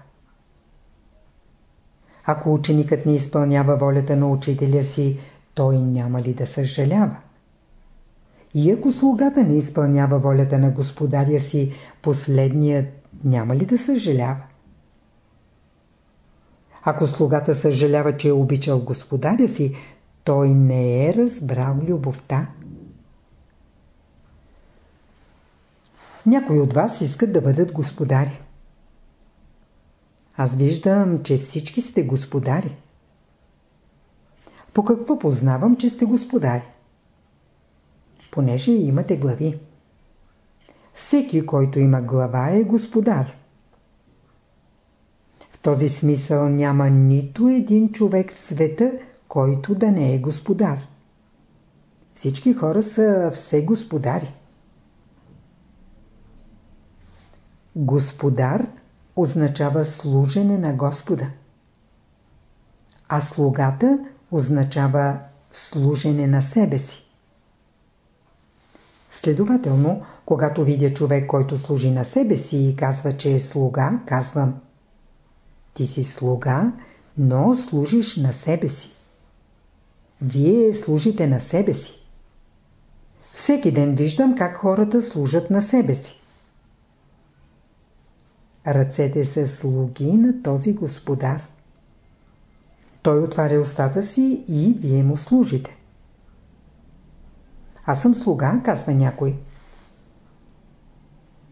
Ако ученикът не изпълнява волята на учителя си, той няма ли да съжалява? И ако слугата не изпълнява волята на господаря си, последният няма ли да съжалява? Ако слугата съжалява, че е обичал господаря си, той не е разбрал любовта. Някои от вас искат да бъдат господари. Аз виждам, че всички сте господари. По какво познавам, че сте господари? Понеже имате глави. Всеки, който има глава, е господар. В този смисъл няма нито един човек в света, който да не е господар. Всички хора са все господари. Господар означава служене на Господа. А слугата означава служене на себе си. Следователно, когато видя човек, който служи на себе си и казва, че е слуга, казвам Ти си слуга, но служиш на себе си. Вие служите на себе си. Всеки ден виждам как хората служат на себе си. Ръцете са слуги на този господар. Той отваря устата си и вие му служите. Аз съм слуга, казва някой.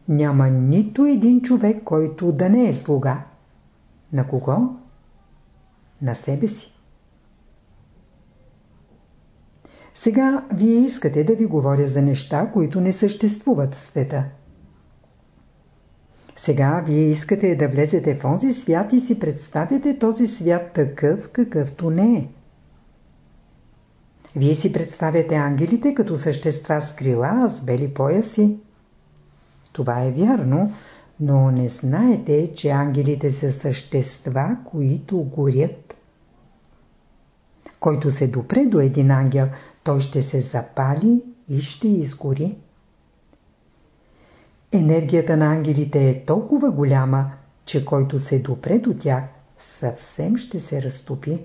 Няма нито един човек, който да не е слуга. На кого? На себе си. Сега вие искате да ви говоря за неща, които не съществуват в света. Сега вие искате да влезете в онзи свят и си представяте този свят такъв, какъвто не е. Вие си представяте ангелите като същества с крила, с бели пояси. Това е вярно, но не знаете, че ангелите са същества, които горят. Който се допре до един ангел, той ще се запали и ще изгори. Енергията на ангелите е толкова голяма, че който се допре до тях, съвсем ще се разтопи.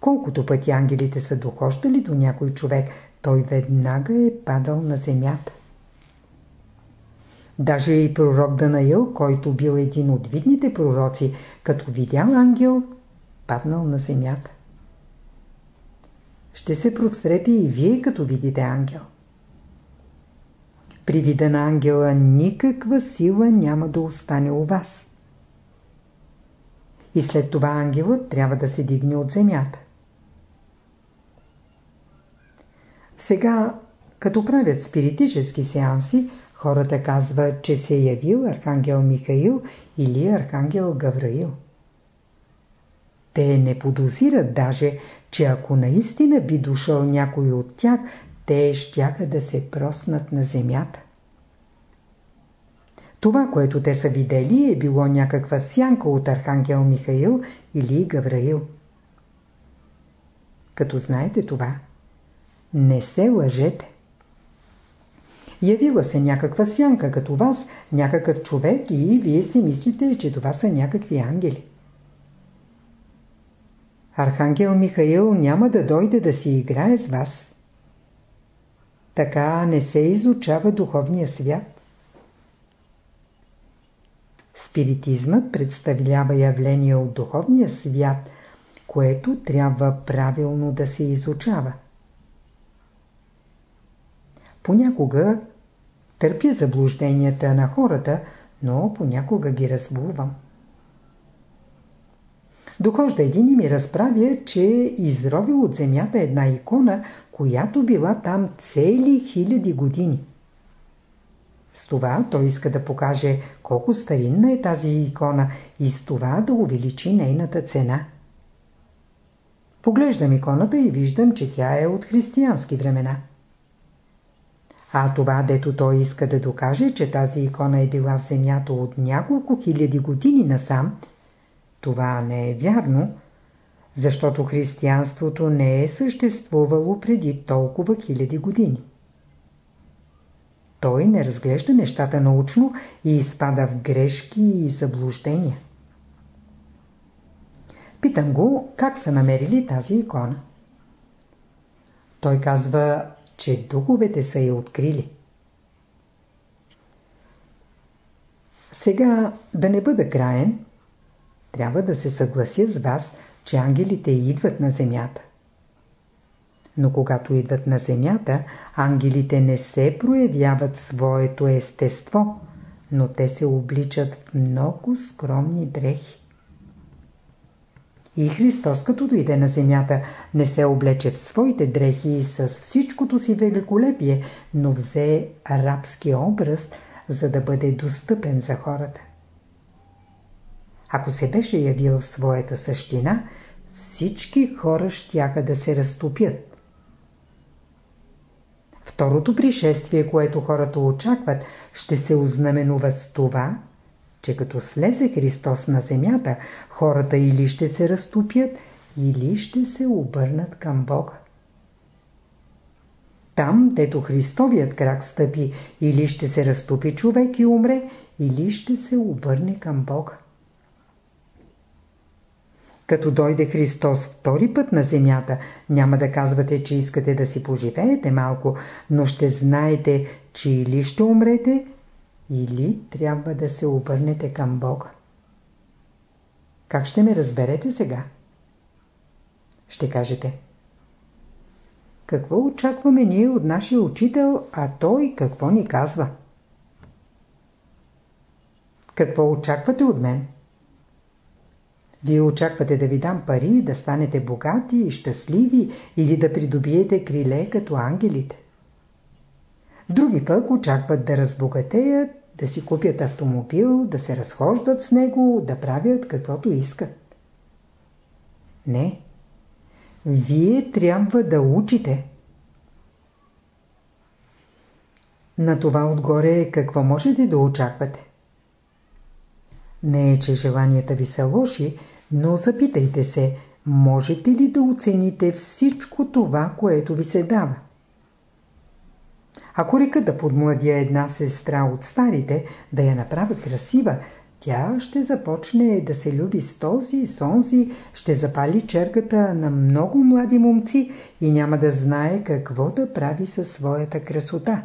Колкото пъти ангелите са дохождали до някой човек, той веднага е падал на земята. Даже и пророк Данаил, който бил един от видните пророци, като видял ангел, паднал на земята. Ще се прострете и вие, като видите ангел. При вида на ангела никаква сила няма да остане у вас. И след това ангелът трябва да се дигне от земята. Сега, като правят спиритически сеанси, хората казват, че се е явил Архангел Михаил или Архангел Гавраил. Те не подозират даже, че ако наистина би дошъл някой от тях, те щяха да се проснат на земята. Това, което те са видели, е било някаква сянка от Архангел Михаил или Гавраил. Като знаете това, не се лъжете. Явила се някаква сянка като вас, някакъв човек и вие си мислите, че това са някакви ангели. Архангел Михаил няма да дойде да си играе с вас. Така не се изучава духовния свят. Спиритизмът представлява явление от духовния свят, което трябва правилно да се изучава. Понякога търпя заблужденията на хората, но понякога ги разбувам. Дохожда един и ми разправя, че изровил от земята една икона, която била там цели хиляди години. С това той иска да покаже колко старинна е тази икона и с това да увеличи нейната цена. Поглеждам иконата и виждам, че тя е от християнски времена. А това, дето той иска да докаже, че тази икона е била в земята от няколко хиляди години насам, това не е вярно, защото християнството не е съществувало преди толкова хиляди години. Той не разглежда нещата научно и изпада в грешки и заблуждения. Питам го, как са намерили тази икона. Той казва, че духовете са я открили. Сега, да не бъда краен, трябва да се съглася с вас, че ангелите идват на земята. Но когато идват на земята, ангелите не се проявяват своето естество, но те се обличат в много скромни дрехи. И Христос, като дойде на земята, не се облече в своите дрехи с всичкото си великолепие, но взе арабски образ, за да бъде достъпен за хората. Ако се беше явил в своята същина, всички хора щяха да се разтопят. Второто пришествие, което хората очакват, ще се ознаменува с това, че като слезе Христос на земята, хората или ще се разтопят, или ще се обърнат към Бога. Там, дето Христовият крак стъпи, или ще се разтопи човек и умре, или ще се обърне към Бога. Като дойде Христос втори път на земята, няма да казвате, че искате да си поживеете малко, но ще знаете, че или ще умрете, или трябва да се обърнете към Бога. Как ще ме разберете сега? Ще кажете. Какво очакваме ние от нашия учител, а той какво ни казва? Какво очаквате от мен? Вие очаквате да ви дам пари, да станете богати и щастливи или да придобиете криле като ангелите. Други пък очакват да разбогатеят, да си купят автомобил, да се разхождат с него, да правят каквото искат. Не. Вие трябва да учите. На това отгоре какво можете да очаквате? Не е, че желанията ви са лоши, но запитайте се, можете ли да оцените всичко това, което ви се дава? Ако река да подмладя една сестра от старите, да я направя красива, тя ще започне да се люби с този с онзи, ще запали черката на много млади момци и няма да знае какво да прави със своята красота.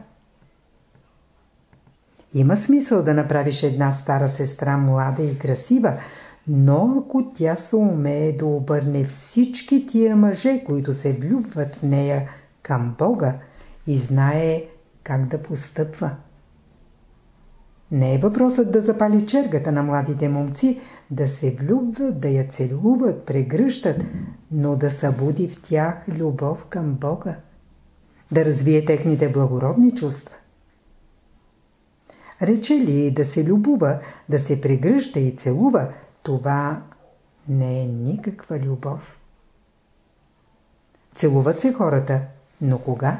Има смисъл да направиш една стара сестра млада и красива, но ако тя се умее да обърне всички тия мъже, които се влюбват в нея към Бога и знае как да постъпва. Не е въпросът да запали чергата на младите момци, да се влюбват, да я целуват, прегръщат, но да събуди в тях любов към Бога, да развие техните благородни чувства. Рече ли да се любува, да се прегръща и целува, това не е никаква любов. Целуват се хората, но кога?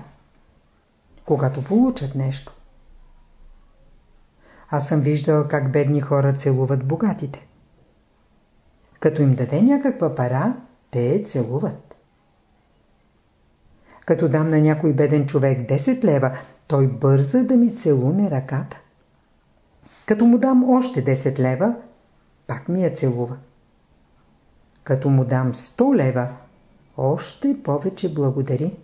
Когато получат нещо. Аз съм виждал как бедни хора целуват богатите. Като им даде някаква пара, те целуват. Като дам на някой беден човек 10 лева, той бърза да ми целуне ръката. Като му дам още 10 лева, пак ми я целува. Като му дам 100 лева, още повече благодари.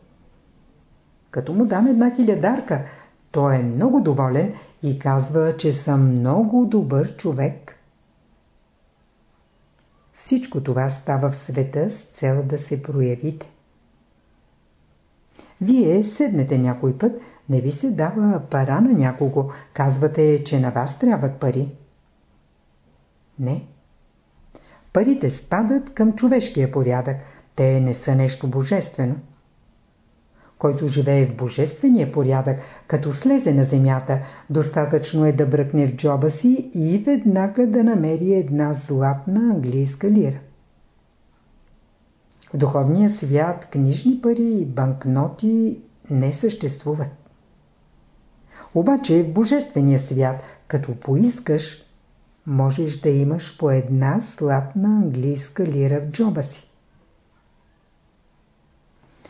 Като му дам една хилядарка, той е много доволен и казва, че съм много добър човек. Всичко това става в света с цел да се проявите. Вие седнете някой път, не ви се дава пара на някого, казвате, че на вас трябват пари. Не. Парите спадат към човешкия порядък. Те не са нещо божествено. Който живее в божествения порядък, като слезе на земята, достатъчно е да бръкне в джоба си и веднага да намери една златна английска лира. В духовния свят книжни пари и банкноти не съществуват. Обаче в божествения свят, като поискаш, можеш да имаш по една златна английска лира в джоба си.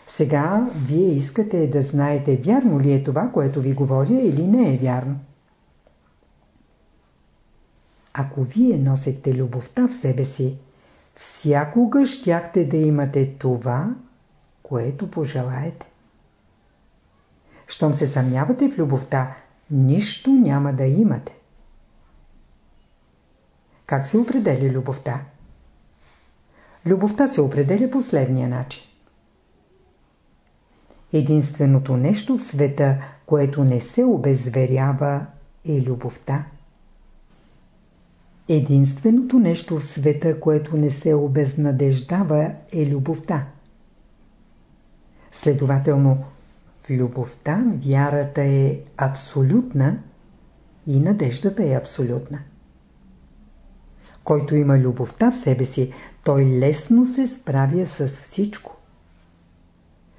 Сега вие искате да знаете вярно ли е това, което ви говоря или не е вярно. Ако вие носехте любовта в себе си, всякога щяхте да имате това, което пожелаете. Щом се съмнявате в любовта, нищо няма да имате. Как се определя любовта? Любовта се определя последния начин. Единственото нещо в света, което не се обезверява, е любовта. Единственото нещо в света, което не се обезнадеждава, е любовта. Следователно, любовта вярата е абсолютна и надеждата е абсолютна. Който има любовта в себе си, той лесно се справя с всичко.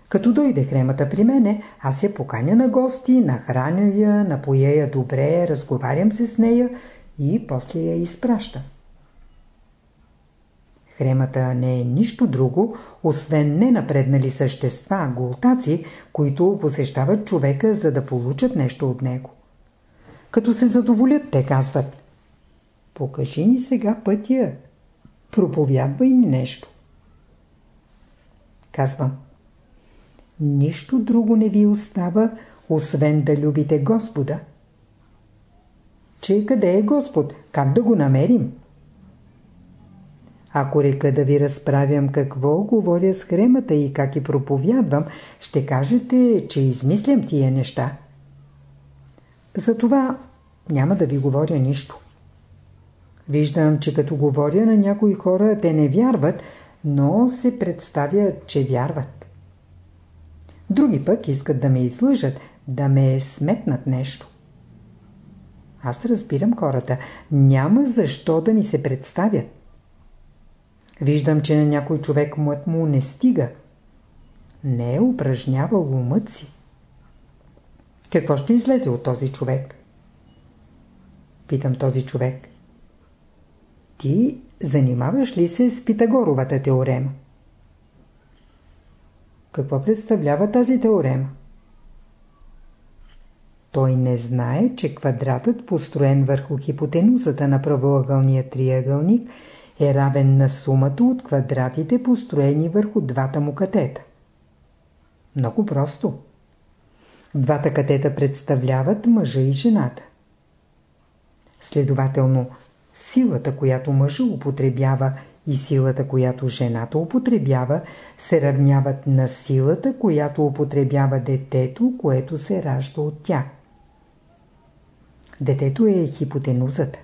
Като дойде хремата при мене, аз я поканя на гости, нахраня я, напоя я добре, разговарям се с нея и после я изпращам. Хремата не е нищо друго, освен ненапреднали същества, голтаци, които посещават човека, за да получат нещо от него. Като се задоволят, те казват Покажи ни сега пътя, проповядвай ни нещо. Казвам Нищо друго не ви остава, освен да любите Господа. Че къде е Господ? Как да го намерим? Ако река да ви разправям какво говоря с хремата и как и проповядвам, ще кажете, че измислям тия неща. Затова няма да ви говоря нищо. Виждам, че като говоря на някои хора, те не вярват, но се представят, че вярват. Други пък искат да ме излъжат, да ме сметнат нещо. Аз разбирам хората. Няма защо да ми се представят. Виждам, че на някой човек мът му не стига. Не е упражнявал умът си. Какво ще излезе от този човек? Питам този човек. Ти занимаваш ли се с Питагоровата теорема? Какво представлява тази теорема? Той не знае, че квадратът, построен върху хипотенузата на правоъгълния триъгълник, е равен на сумата от квадратите, построени върху двата му катета. Много просто. Двата катета представляват мъжа и жената. Следователно, силата, която мъжа употребява и силата, която жената употребява, се равняват на силата, която употребява детето, което се ражда от тях. Детето е хипотенузата.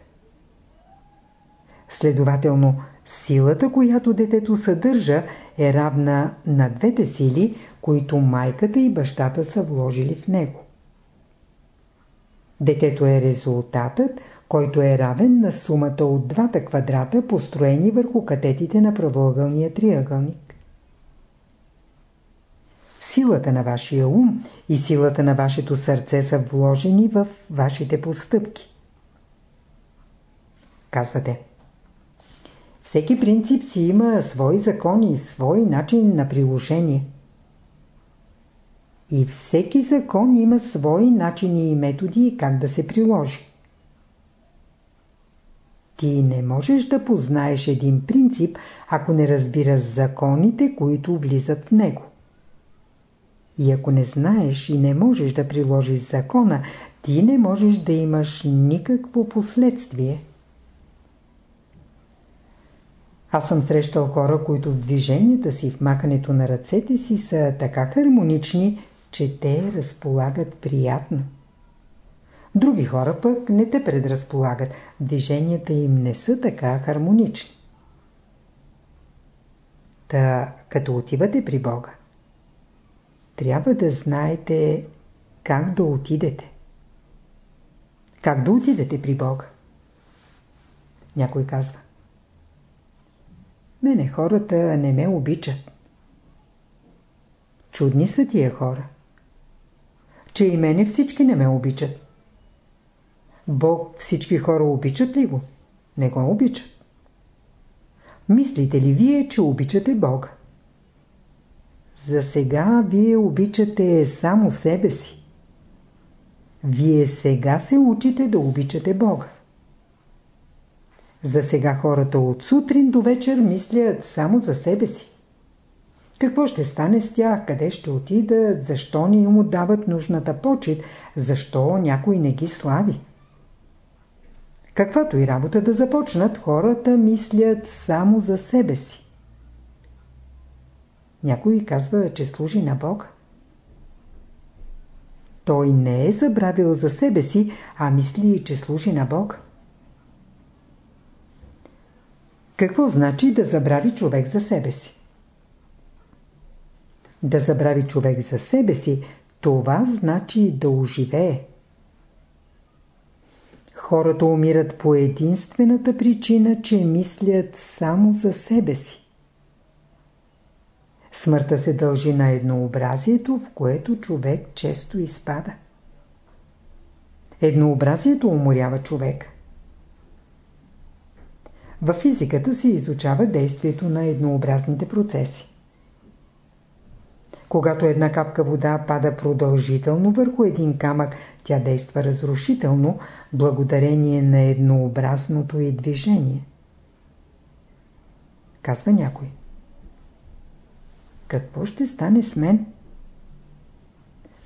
Следователно, силата, която детето съдържа, е равна на двете сили, които майката и бащата са вложили в него. Детето е резултатът, който е равен на сумата от двата квадрата, построени върху катетите на правоъгълния триъгълник. Силата на вашия ум и силата на вашето сърце са вложени в вашите постъпки. Казвате Всеки принцип си има свои закони свой начин на приложение. И всеки закон има свои начини и методи как да се приложи. Ти не можеш да познаеш един принцип, ако не разбираш законите, които влизат в него. И ако не знаеш и не можеш да приложиш закона, ти не можеш да имаш никакво последствие. Аз съм срещал хора, които в движенията си, в макането на ръцете си са така хармонични, че те разполагат приятно. Други хора пък не те предразполагат. Движенията им не са така хармонични. Та, като отивате при Бога, трябва да знаете как да отидете. Как да отидете при Бога? Някой казва. Мене хората не ме обичат. Чудни са тия хора. Че и мене всички не ме обичат. Бог всички хора обичат ли го? Не го обичат. Мислите ли вие, че обичате Бога? За сега вие обичате само себе си. Вие сега се учите да обичате Бога. За сега хората от сутрин до вечер мислят само за себе си. Какво ще стане с тях, къде ще отидат, защо ни им отдават нужната почет, защо някой не ги слави. Каквато и работа да започнат, хората мислят само за себе си. Някой казва, че служи на Бог. Той не е забравил за себе си, а мисли, че служи на Бог. Какво значи да забрави човек за себе си? Да забрави човек за себе си, това значи да оживее. Хората умират по единствената причина, че мислят само за себе си. Смъртта се дължи на еднообразието, в което човек често изпада. Еднообразието уморява човека. В физиката се изучава действието на еднообразните процеси. Когато една капка вода пада продължително върху един камък, тя действа разрушително, благодарение на еднообразното и движение. Казва някой. Какво ще стане с мен?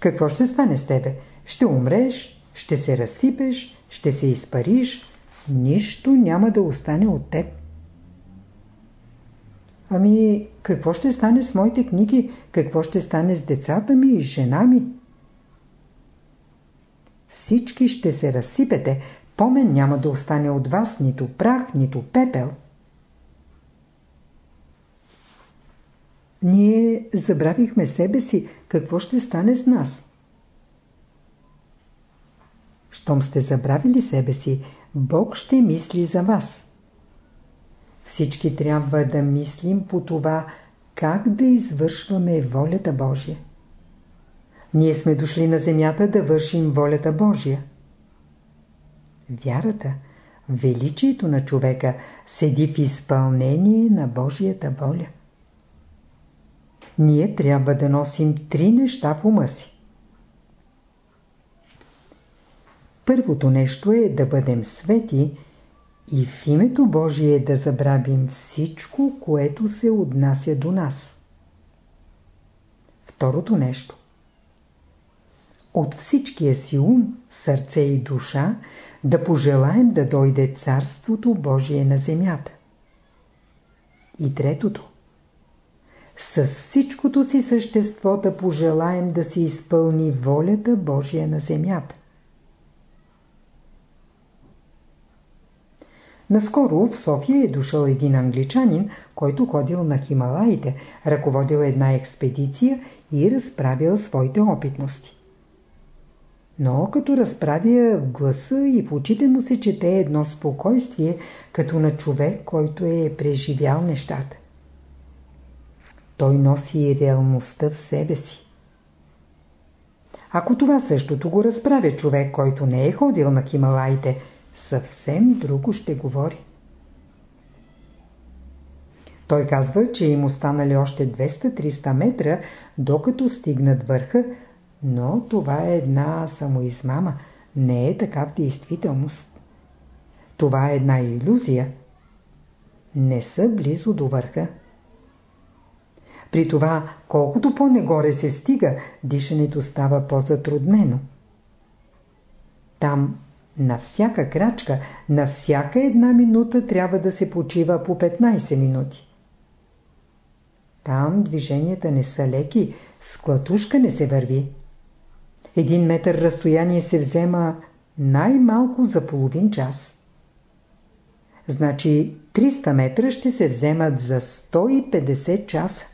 Какво ще стане с тебе? Ще умреш, ще се разсипеш, ще се изпариш, нищо няма да остане от теб. Ами, какво ще стане с моите книги? Какво ще стане с децата ми и жена ми? Всички ще се разсипете. Помен няма да остане от вас нито прах, нито пепел. Ние забравихме себе си. Какво ще стане с нас? Щом сте забравили себе си, Бог ще мисли за вас. Всички трябва да мислим по това, как да извършваме волята Божия. Ние сме дошли на земята да вършим волята Божия. Вярата, величието на човека седи в изпълнение на Божията воля. Ние трябва да носим три неща в ума си. Първото нещо е да бъдем свети и в името Божие да забравим всичко, което се отнася до нас. Второто нещо. От всичкия си ум, сърце и душа да пожелаем да дойде Царството Божие на земята. И третото. С всичкото си същество да пожелаем да се изпълни волята Божия на земята. Наскоро в София е дошъл един англичанин, който ходил на Хималаите, ръководил една експедиция и разправил своите опитности. Но като разправя в гласа и в очите му се чете едно спокойствие, като на човек, който е преживял нещата. Той носи реалността в себе си. Ако това същото го разправя човек, който не е ходил на Хималаите – съвсем друго ще говори. Той казва, че им останали още 200-300 метра, докато стигнат върха, но това е една самоизмама, не е така в действителност. Това е една иллюзия. Не са близо до върха. При това, колкото по-негоре се стига, дишането става по-затруднено. Там на всяка крачка, на всяка една минута трябва да се почива по 15 минути. Там движенията не са леки, с клатушка не се върви. Един метър разстояние се взема най-малко за половин час. Значи 300 метра ще се вземат за 150 часа.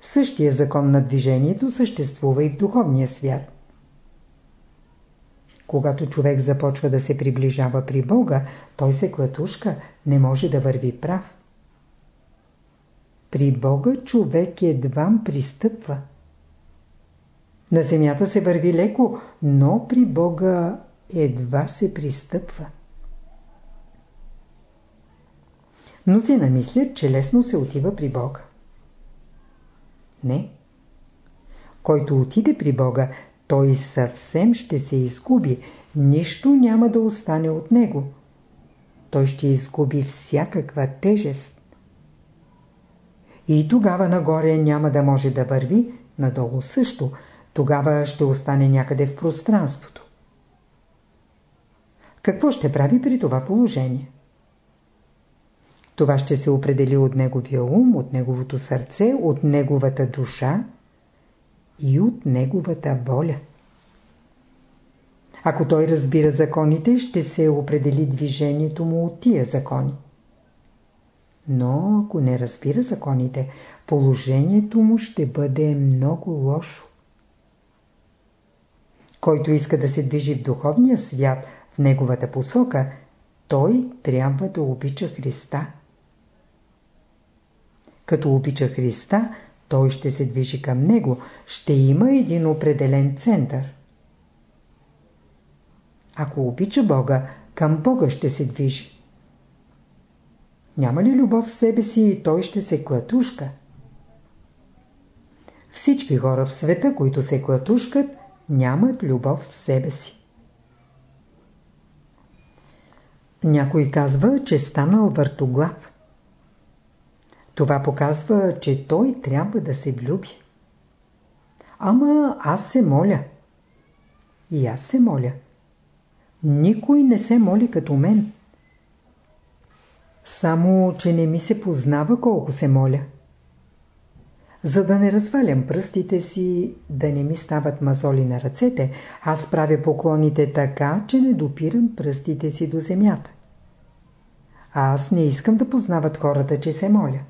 Същия закон на движението съществува и в духовния свят. Когато човек започва да се приближава при Бога, той се клатушка, не може да върви прав. При Бога човек едвам пристъпва. На земята се върви леко, но при Бога едва се пристъпва. Мнозина мислят, че лесно се отива при Бога. Не. Който отиде при Бога, той съвсем ще се изгуби, нищо няма да остане от него. Той ще изгуби всякаква тежест. И тогава нагоре няма да може да върви, надолу също. Тогава ще остане някъде в пространството. Какво ще прави при това положение? Това ще се определи от неговия ум, от неговото сърце, от неговата душа и от неговата воля. Ако той разбира законите, ще се определи движението му от тия закони. Но ако не разбира законите, положението му ще бъде много лошо. Който иска да се движи в духовния свят, в неговата посока, той трябва да обича Христа. Като обича Христа, той ще се движи към Него, ще има един определен център. Ако обича Бога, към Бога ще се движи. Няма ли любов в себе си и той ще се клатушка? Всички хора в света, които се клатушкат, нямат любов в себе си. Някой казва, че станал въртоглав. Това показва, че той трябва да се влюби. Ама аз се моля. И аз се моля. Никой не се моли като мен. Само, че не ми се познава колко се моля. За да не развалям пръстите си, да не ми стават мазоли на ръцете, аз правя поклоните така, че не допирам пръстите си до земята. А аз не искам да познават хората, че се моля.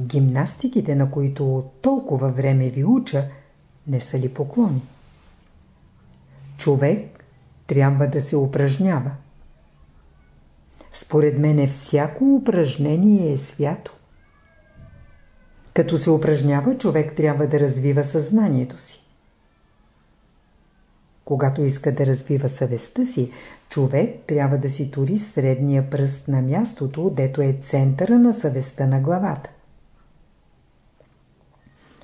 Гимнастиките, на които толкова време ви уча, не са ли поклони? Човек трябва да се упражнява. Според мене всяко упражнение е свято. Като се упражнява, човек трябва да развива съзнанието си. Когато иска да развива съвестта си, човек трябва да си тури средния пръст на мястото, дето е центъра на съвестта на главата.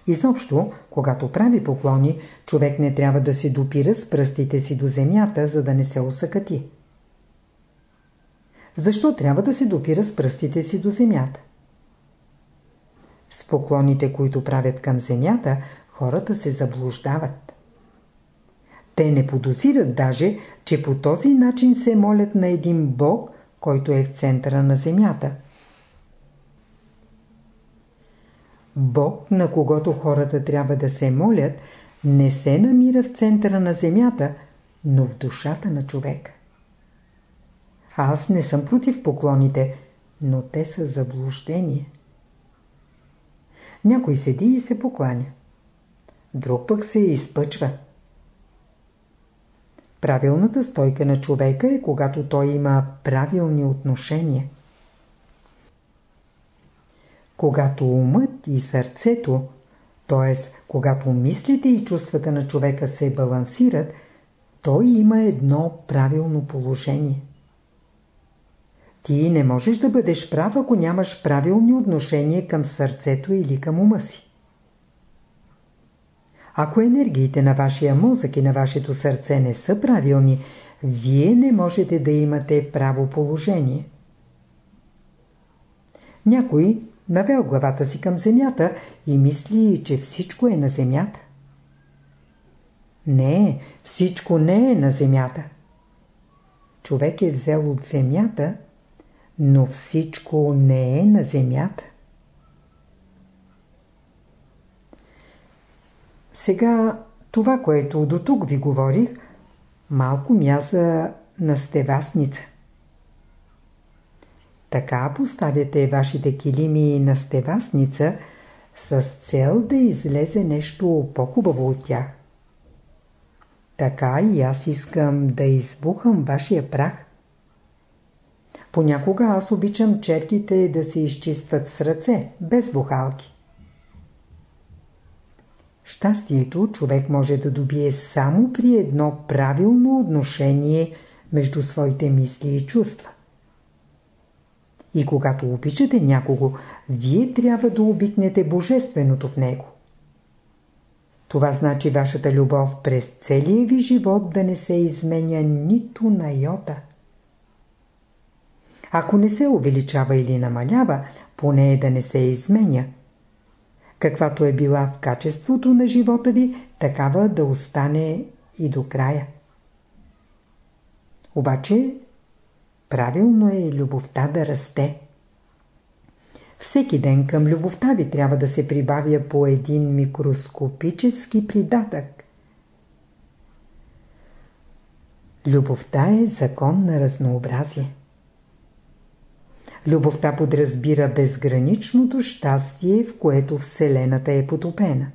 Изобщо, когато прави поклони, човек не трябва да се допира с пръстите си до земята, за да не се осъкати. Защо трябва да се допира с пръстите си до земята? С поклоните, които правят към земята, хората се заблуждават. Те не подозират даже, че по този начин се молят на един Бог, който е в центъра на земята. Бог, на когото хората трябва да се молят, не се намира в центъра на земята, но в душата на човека. Аз не съм против поклоните, но те са заблуждение. Някой седи и се покланя. Друг пък се изпъчва. Правилната стойка на човека е когато той има правилни отношения. Когато умът и сърцето, т.е. когато мислите и чувствата на човека се балансират, той има едно правилно положение. Ти не можеш да бъдеш прав, ако нямаш правилни отношения към сърцето или към ума си. Ако енергиите на вашия мозък и на вашето сърце не са правилни, вие не можете да имате право положение. Някой навел главата си към земята и мисли, че всичко е на земята. Не, всичко не е на земята. Човек е взел от земята, но всичко не е на земята. Сега това, което до тук ви говорих, малко мяза на стевасница. Така поставяте вашите килими на стевасница с цел да излезе нещо по-хубаво от тях. Така и аз искам да избухам вашия прах. Понякога аз обичам черките да се изчистват с ръце, без бухалки. Щастието човек може да добие само при едно правилно отношение между своите мисли и чувства. И когато обичате някого, вие трябва да обикнете божественото в него. Това значи вашата любов през целия ви живот да не се изменя нито на йота. Ако не се увеличава или намалява, поне да не се изменя. Каквато е била в качеството на живота ви, такава да остане и до края. Обаче правилно е любовта да расте. Всеки ден към любовта ви трябва да се прибавя по един микроскопически придатък. Любовта е закон на разнообразие. Любовта подразбира безграничното щастие, в което Вселената е потопена.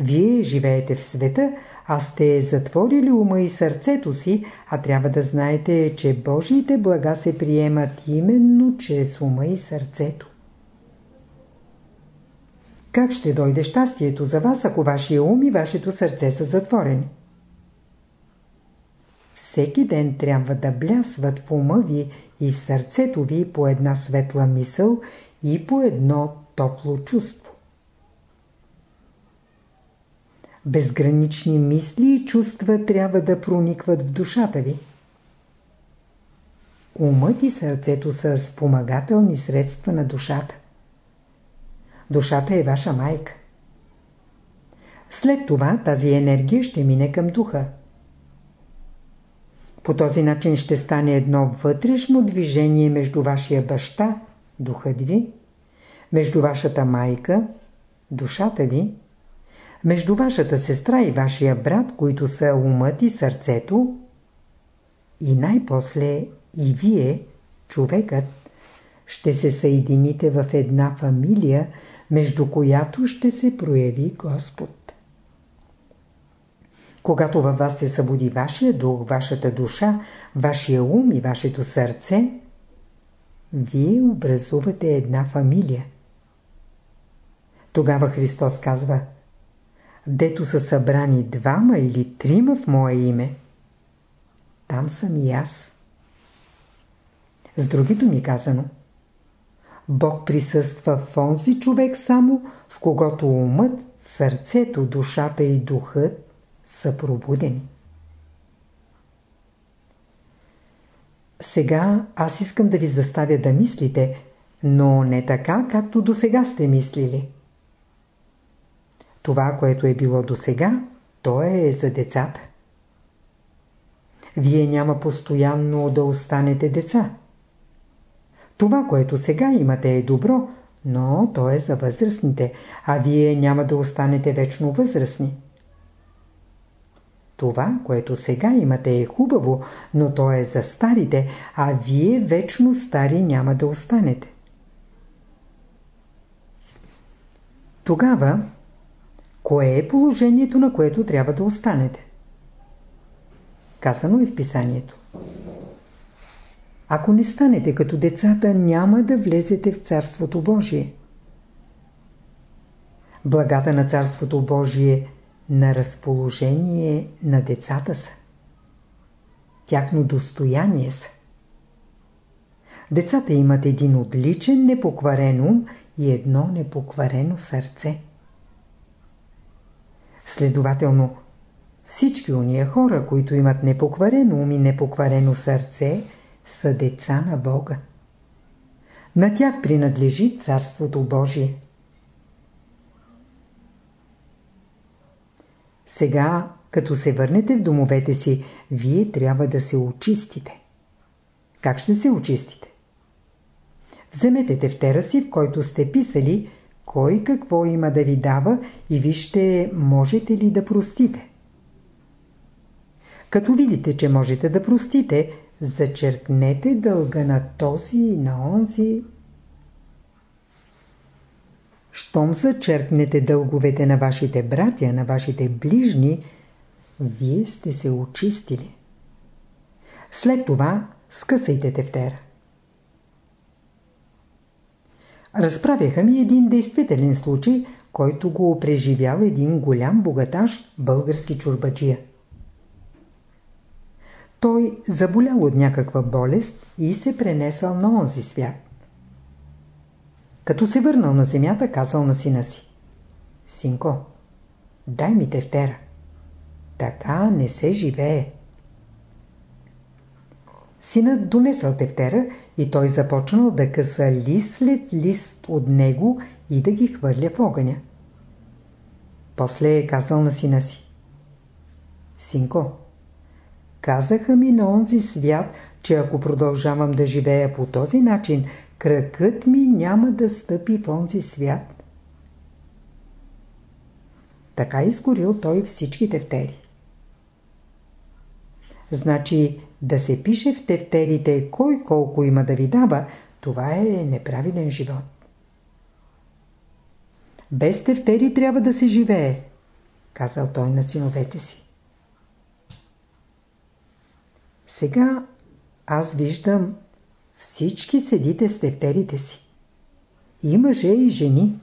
Вие живеете в света, а сте затворили ума и сърцето си, а трябва да знаете, че Божиите блага се приемат именно чрез ума и сърцето. Как ще дойде щастието за вас, ако вашия ум и вашето сърце са затворени? Всеки ден трябва да блясват в ума ви и в сърцето ви по една светла мисъл и по едно топло чувство. Безгранични мисли и чувства трябва да проникват в душата ви. Умът и сърцето са спомагателни средства на душата. Душата е ваша майка. След това тази енергия ще мине към духа. По този начин ще стане едно вътрешно движение между вашия баща, духът ви, между вашата майка, душата ви, между вашата сестра и вашия брат, които са умът и сърцето, и най-после и вие, човекът, ще се съедините в една фамилия, между която ще се прояви Господ. Когато във вас се събуди вашия дух, вашата душа, вашия ум и вашето сърце, вие образувате една фамилия. Тогава Христос казва – дето са събрани двама или трима в мое име, там съм и аз. С други думи казано, Бог присъства в онзи човек само, в когото умът, сърцето, душата и духът са пробудени. Сега аз искам да ви заставя да мислите, но не така, както до сега сте мислили. Това, което е било до сега, то е за децата. Вие няма постоянно да останете деца. Това, което сега имате е добро, но то е за възрастните, а вие няма да останете вечно възрастни. Това, което сега имате е хубаво, но то е за старите, а вие вечно стари няма да останете. Тогава Кое е положението, на което трябва да останете? Казано е в писанието. Ако не станете като децата, няма да влезете в Царството Божие. Благата на Царството Божие на разположение на децата са. Тяхно достояние са. Децата имат един отличен непокварен ум и едно непокварено сърце. Следователно, всички уния хора, които имат непокварено ум и непокварено сърце, са деца на Бога. На тях принадлежи Царството Божие. Сега, като се върнете в домовете си, вие трябва да се очистите. Как ще се очистите? Вземете тефтера си, в който сте писали – кой какво има да ви дава и вижте можете ли да простите. Като видите, че можете да простите, зачеркнете дълга на този и на онзи. Щом зачеркнете дълговете на вашите братя, на вашите ближни, вие сте се очистили. След това скъсайте тефтера. Разправяха ми един действителен случай, който го преживял един голям богаташ български чурбаджия. Той заболял от някаква болест и се пренесъл на онзи свят. Като се върнал на земята, казал на сина си. Синко, дай ми тефтера. Така не се живее. Синът донесъл тефтера и той започнал да къса лист след лист от него и да ги хвърля в огъня. После е казал на сина си. Синко, Казаха ми на онзи свят, че ако продължавам да живея по този начин, кръкът ми няма да стъпи в онзи свят. Така изгорил той всички тефтери. Значи да се пише в тефтерите кой колко има да ви дава, това е неправилен живот. Без тефтери трябва да се живее, казал той на синовете си. Сега аз виждам всички седите с тефтерите си. И мъже и жени.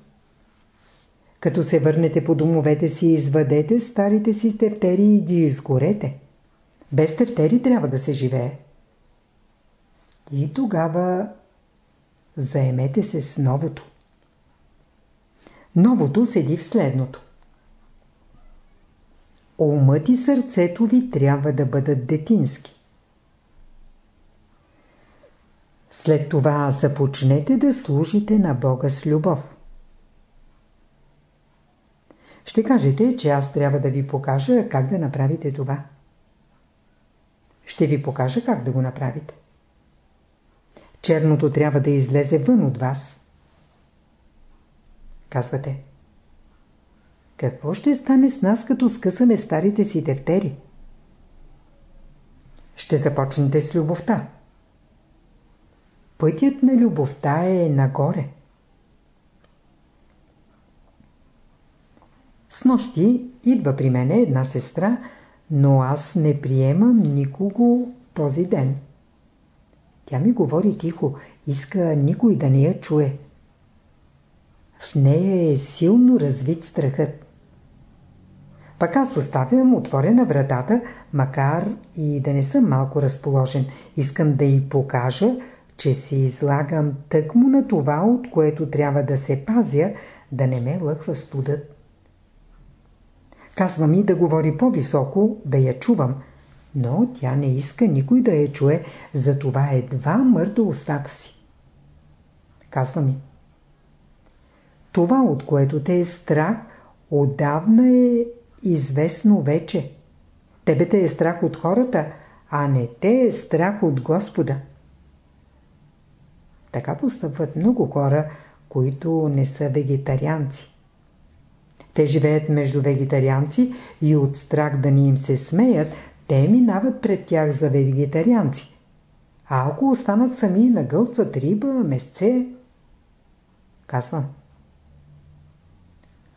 Като се върнете по домовете си, извадете старите си тефтери и ги изгорете. Без тефтери трябва да се живее. И тогава заемете се с новото. Новото седи в следното. Умът и сърцето ви трябва да бъдат детински. След това започнете да служите на Бога с любов. Ще кажете, че аз трябва да ви покажа как да направите това. Ще ви покажа как да го направите. Черното трябва да излезе вън от вас. Казвате. Какво ще стане с нас, като скъсаме старите си тефтери? Ще започнете с любовта. Пътят на любовта е нагоре. С нощи идва при мене една сестра, но аз не приемам никого този ден. Тя ми говори тихо, иска никой да не я чуе. В нея е силно развит страхът. Пък аз оставям отворена вратата, макар и да не съм малко разположен. Искам да й покажа, че се излагам тъкмо на това, от което трябва да се пазя, да не ме лъхва студът. Казва ми да говори по-високо, да я чувам, но тя не иска никой да я чуе, затова едва мърда устата си. Казва ми. Това, от което те е страх, отдавна е известно вече. Тебе те е страх от хората, а не те е страх от Господа. Така постъпват много хора, които не са вегетарианци. Те живеят между вегетарианци и от страх да ни им се смеят, те минават пред тях за вегетарианци. А ако останат сами, нагълтват риба, месце, казвам.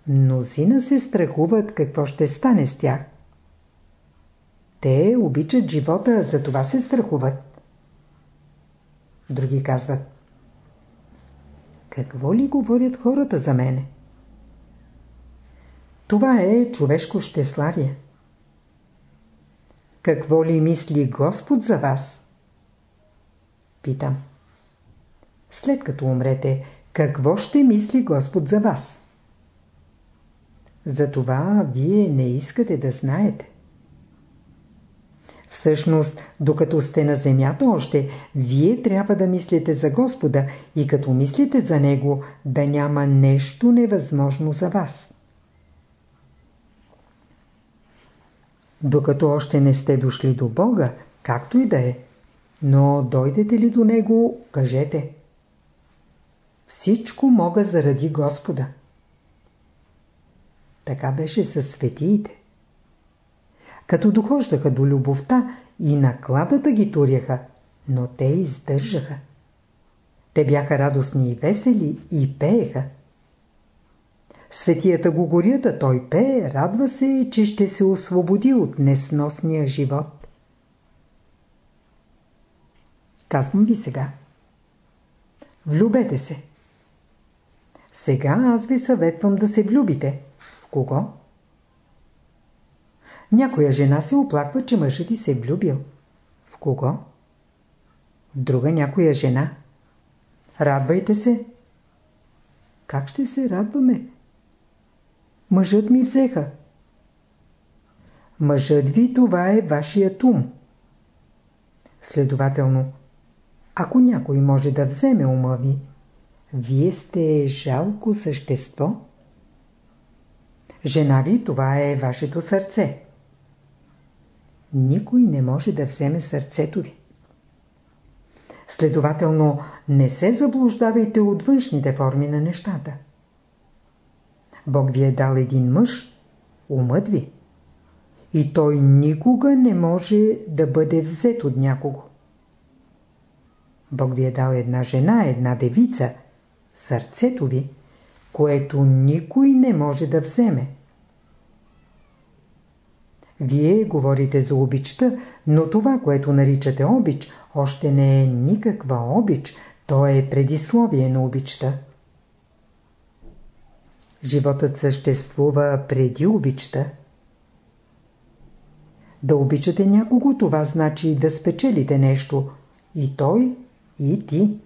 Мнозина се страхуват какво ще стане с тях. Те обичат живота, за това се страхуват. Други казват. Какво ли говорят хората за мене? Това е човешко щеславие. Какво ли мисли Господ за вас? Питам. След като умрете, какво ще мисли Господ за вас? Затова вие не искате да знаете. Всъщност, докато сте на земята още, вие трябва да мислите за Господа и като мислите за Него, да няма нещо невъзможно за вас. Докато още не сте дошли до Бога, както и да е, но дойдете ли до Него, кажете. Всичко мога заради Господа. Така беше със светиите. Като дохождаха до любовта и накладата ги туряха, но те издържаха. Те бяха радостни и весели и пееха. Светията го горята, той пее, радва се, че ще се освободи от несносния живот. Казвам ви сега. Влюбете се. Сега аз ви съветвам да се влюбите. В кого? Някоя жена се оплаква, че мъжът ти се е влюбил. В кого? В друга някоя жена. Радвайте се. Как ще се радваме? Мъжът ми взеха. Мъжът ви това е вашият ум. Следователно, ако някой може да вземе ума ви, вие сте жалко същество. Жена ви това е вашето сърце. никой не може да вземе сърцето ви. Следователно, не се заблуждавайте от външните форми на нещата. Бог ви е дал един мъж, умът ви. И той никога не може да бъде взет от някого. Бог ви е дал една жена, една девица, сърцето ви, което никой не може да вземе. Вие говорите за обичта, но това, което наричате обич, още не е никаква обич, то е предисловие на обичта. Животът съществува преди обичта. Да обичате някого, това значи да спечелите нещо. И той, и ти,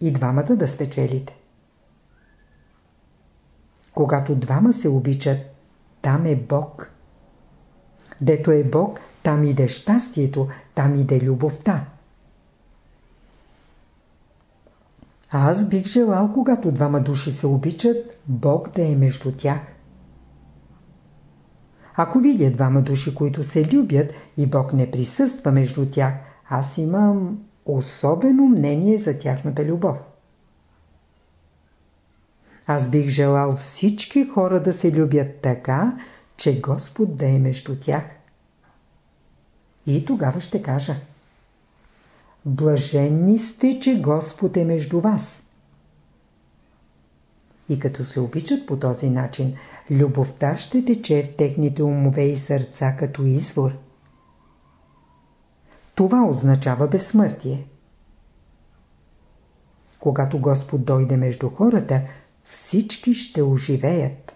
и двамата да спечелите. Когато двама се обичат, там е Бог. Дето е Бог, там иде щастието, там иде любовта. Аз бих желал, когато двама души се обичат, Бог да е между тях. Ако видя двама души, които се любят и Бог не присъства между тях, аз имам особено мнение за тяхната любов. Аз бих желал всички хора да се любят така, че Господ да е между тях. И тогава ще кажа – Блаженни сте, че Господ е между вас. И като се обичат по този начин, любовта ще тече в техните умове и сърца като извор. Това означава безсмъртие. Когато Господ дойде между хората, всички ще оживеят.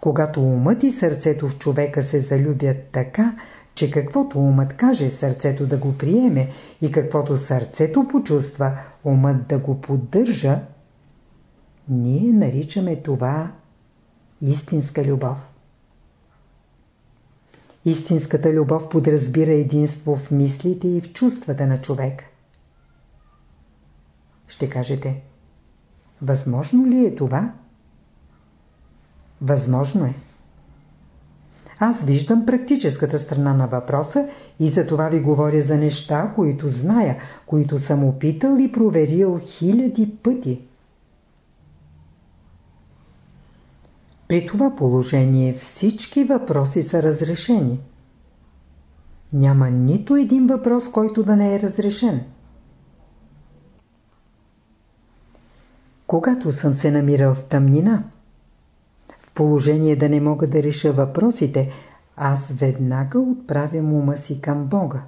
Когато умът и сърцето в човека се залюбят така, че каквото умът каже сърцето да го приеме и каквото сърцето почувства умът да го поддържа, ние наричаме това истинска любов. Истинската любов подразбира единство в мислите и в чувствата на човек. Ще кажете, възможно ли е това? Възможно е. Аз виждам практическата страна на въпроса и за това ви говоря за неща, които зная, които съм опитал и проверил хиляди пъти. При това положение всички въпроси са разрешени. Няма нито един въпрос, който да не е разрешен. Когато съм се намирал в тъмнина, положение да не мога да реша въпросите, аз веднага отправям ума си към Бога.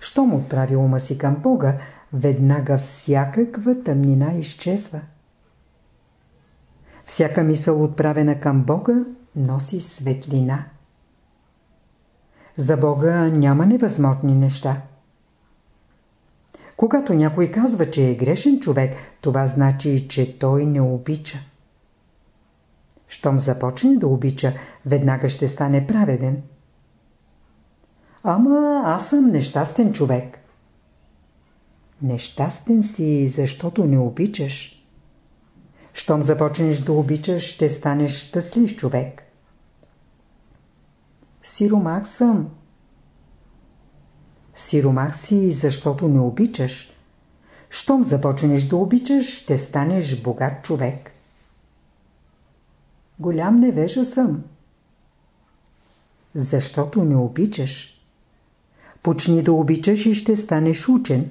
Щом отправя ума си към Бога, веднага всякаква тъмнина изчезва. Всяка мисъл отправена към Бога носи светлина. За Бога няма невъзможни неща. Когато някой казва, че е грешен човек, това значи, че той не обича. Щом започне да обича, веднага ще стане праведен. Ама аз съм нещастен човек. Нещастен си, защото не обичаш. Щом започнеш да обичаш, ще станеш щастлив човек. Сиромах съм. Сиромах си, защото не обичаш. Щом започнеш да обичаш, ще станеш богат човек. Голям невежа съм. Защото не обичаш. Почни да обичаш и ще станеш учен.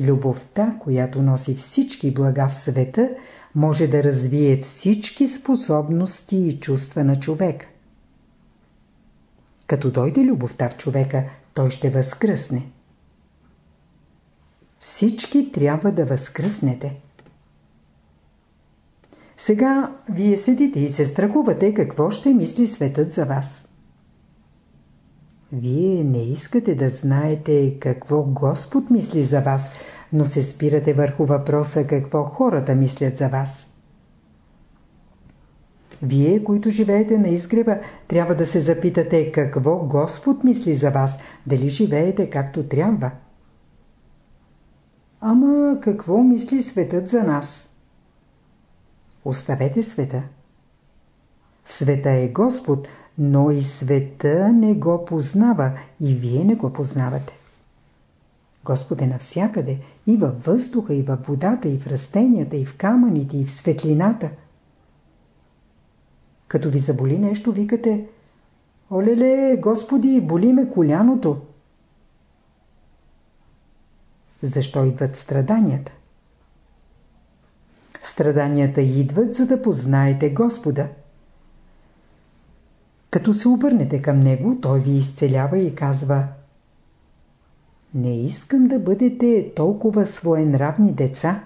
Любовта, която носи всички блага в света, може да развие всички способности и чувства на човек. Като дойде любовта в човека, той ще възкръсне. Всички трябва да възкръснете. Сега вие седите и се страхувате какво ще мисли светът за вас. Вие не искате да знаете какво Господ мисли за вас, но се спирате върху въпроса какво хората мислят за вас. Вие, които живеете на изгреба, трябва да се запитате какво Господ мисли за вас, дали живеете както трябва. Ама какво мисли светът за нас? Оставете света. В Света е Господ, но и света не го познава и вие не го познавате. Господ е навсякъде, и във въздуха, и във водата, и в растенията, и в камъните, и в светлината. Като ви заболи нещо, викате Олеле, Господи, боли ме коляното. Защо идват страданията? Страданията идват, за да познаете Господа. Като се обърнете към Него, Той ви изцелява и казва Не искам да бъдете толкова своенравни деца.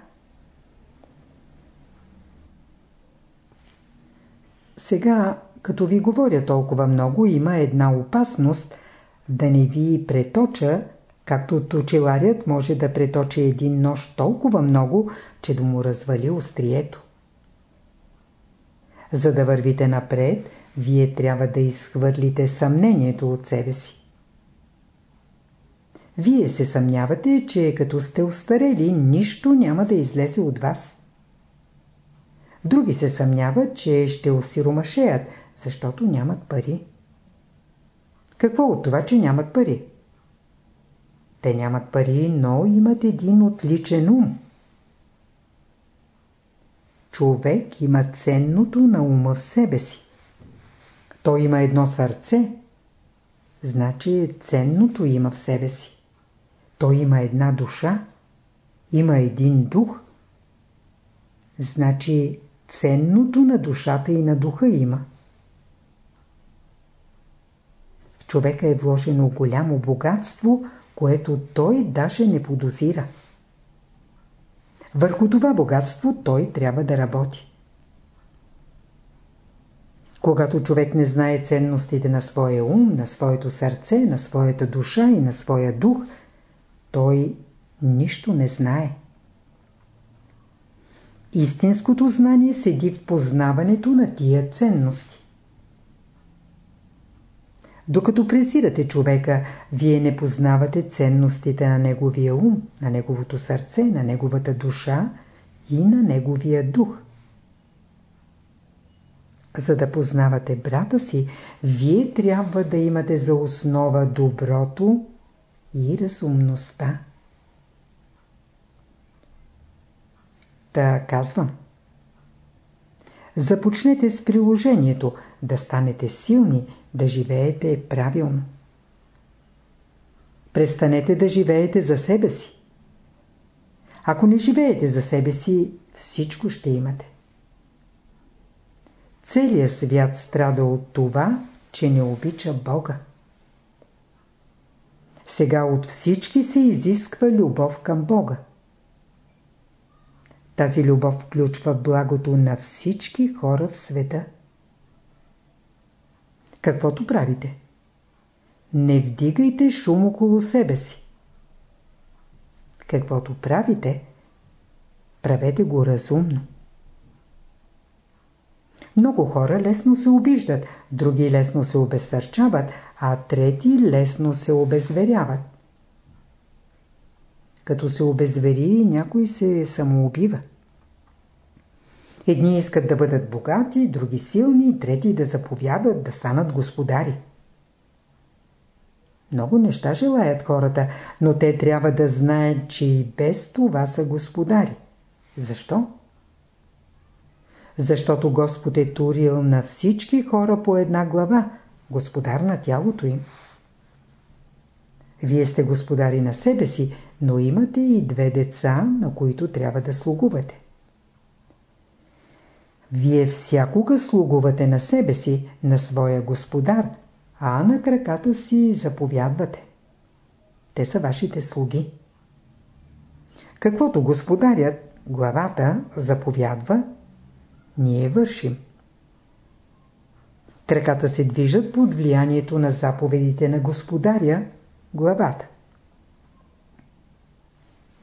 Сега, като ви говоря толкова много, има една опасност да не ви преточа, както точеларят може да преточи един нож толкова много, че да му развали острието. За да вървите напред, вие трябва да изхвърлите съмнението от себе си. Вие се съмнявате, че като сте устарели, нищо няма да излезе от вас. Други се съмняват, че ще осиромашеят, защото нямат пари. Какво от това, че нямат пари? Те нямат пари, но имат един отличен ум. Човек има ценното на ума в себе си. Той има едно сърце, значи ценното има в себе си. Той има една душа, има един дух, значи ценното на душата и на духа има. В човека е вложено голямо богатство, което той даже не подозира. Върху това богатство той трябва да работи. Когато човек не знае ценностите на своя ум, на своето сърце, на своята душа и на своя дух, той нищо не знае. Истинското знание седи в познаването на тия ценности. Докато презирате човека, вие не познавате ценностите на неговия ум, на неговото сърце, на неговата душа и на неговия дух. За да познавате брата си, вие трябва да имате за основа доброто и разумността. Та казвам. Започнете с приложението, да станете силни, да живеете правилно. Престанете да живеете за себе си. Ако не живеете за себе си, всичко ще имате. Целият свят страда от това, че не обича Бога. Сега от всички се изисква любов към Бога. Тази любов включва благото на всички хора в света. Каквото правите? Не вдигайте шум около себе си. Каквото правите, правете го разумно. Много хора лесно се обиждат, други лесно се обезсърчават, а трети лесно се обезверяват. Като се обезвери, някой се самоубива. Едни искат да бъдат богати, други силни, трети да заповядат, да станат господари. Много неща желаят хората, но те трябва да знаят, че и без това са господари. Защо? Защото Господ е турил на всички хора по една глава, господар на тялото им. Вие сте господари на себе си, но имате и две деца, на които трябва да слугувате. Вие всякога слугувате на себе си, на своя господар, а на краката си заповядвате. Те са вашите слуги. Каквото господарят, главата, заповядва, ние вършим. Краката се движат под влиянието на заповедите на господаря, главата.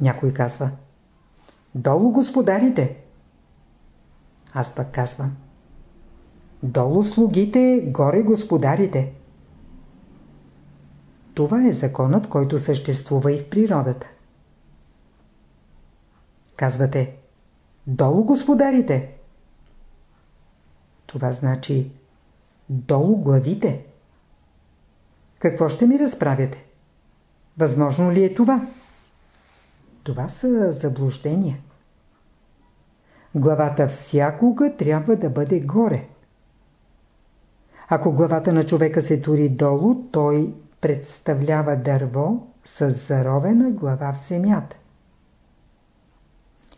Някой казва Долу господарите! Аз пък казвам Долу слугите, горе господарите. Това е законът, който съществува и в природата. Казвате Долу господарите! Това значи долу главите. Какво ще ми разправяте? Възможно ли е това? Това са заблуждения. Главата всякога трябва да бъде горе. Ако главата на човека се тури долу, той представлява дърво с заровена глава в земята.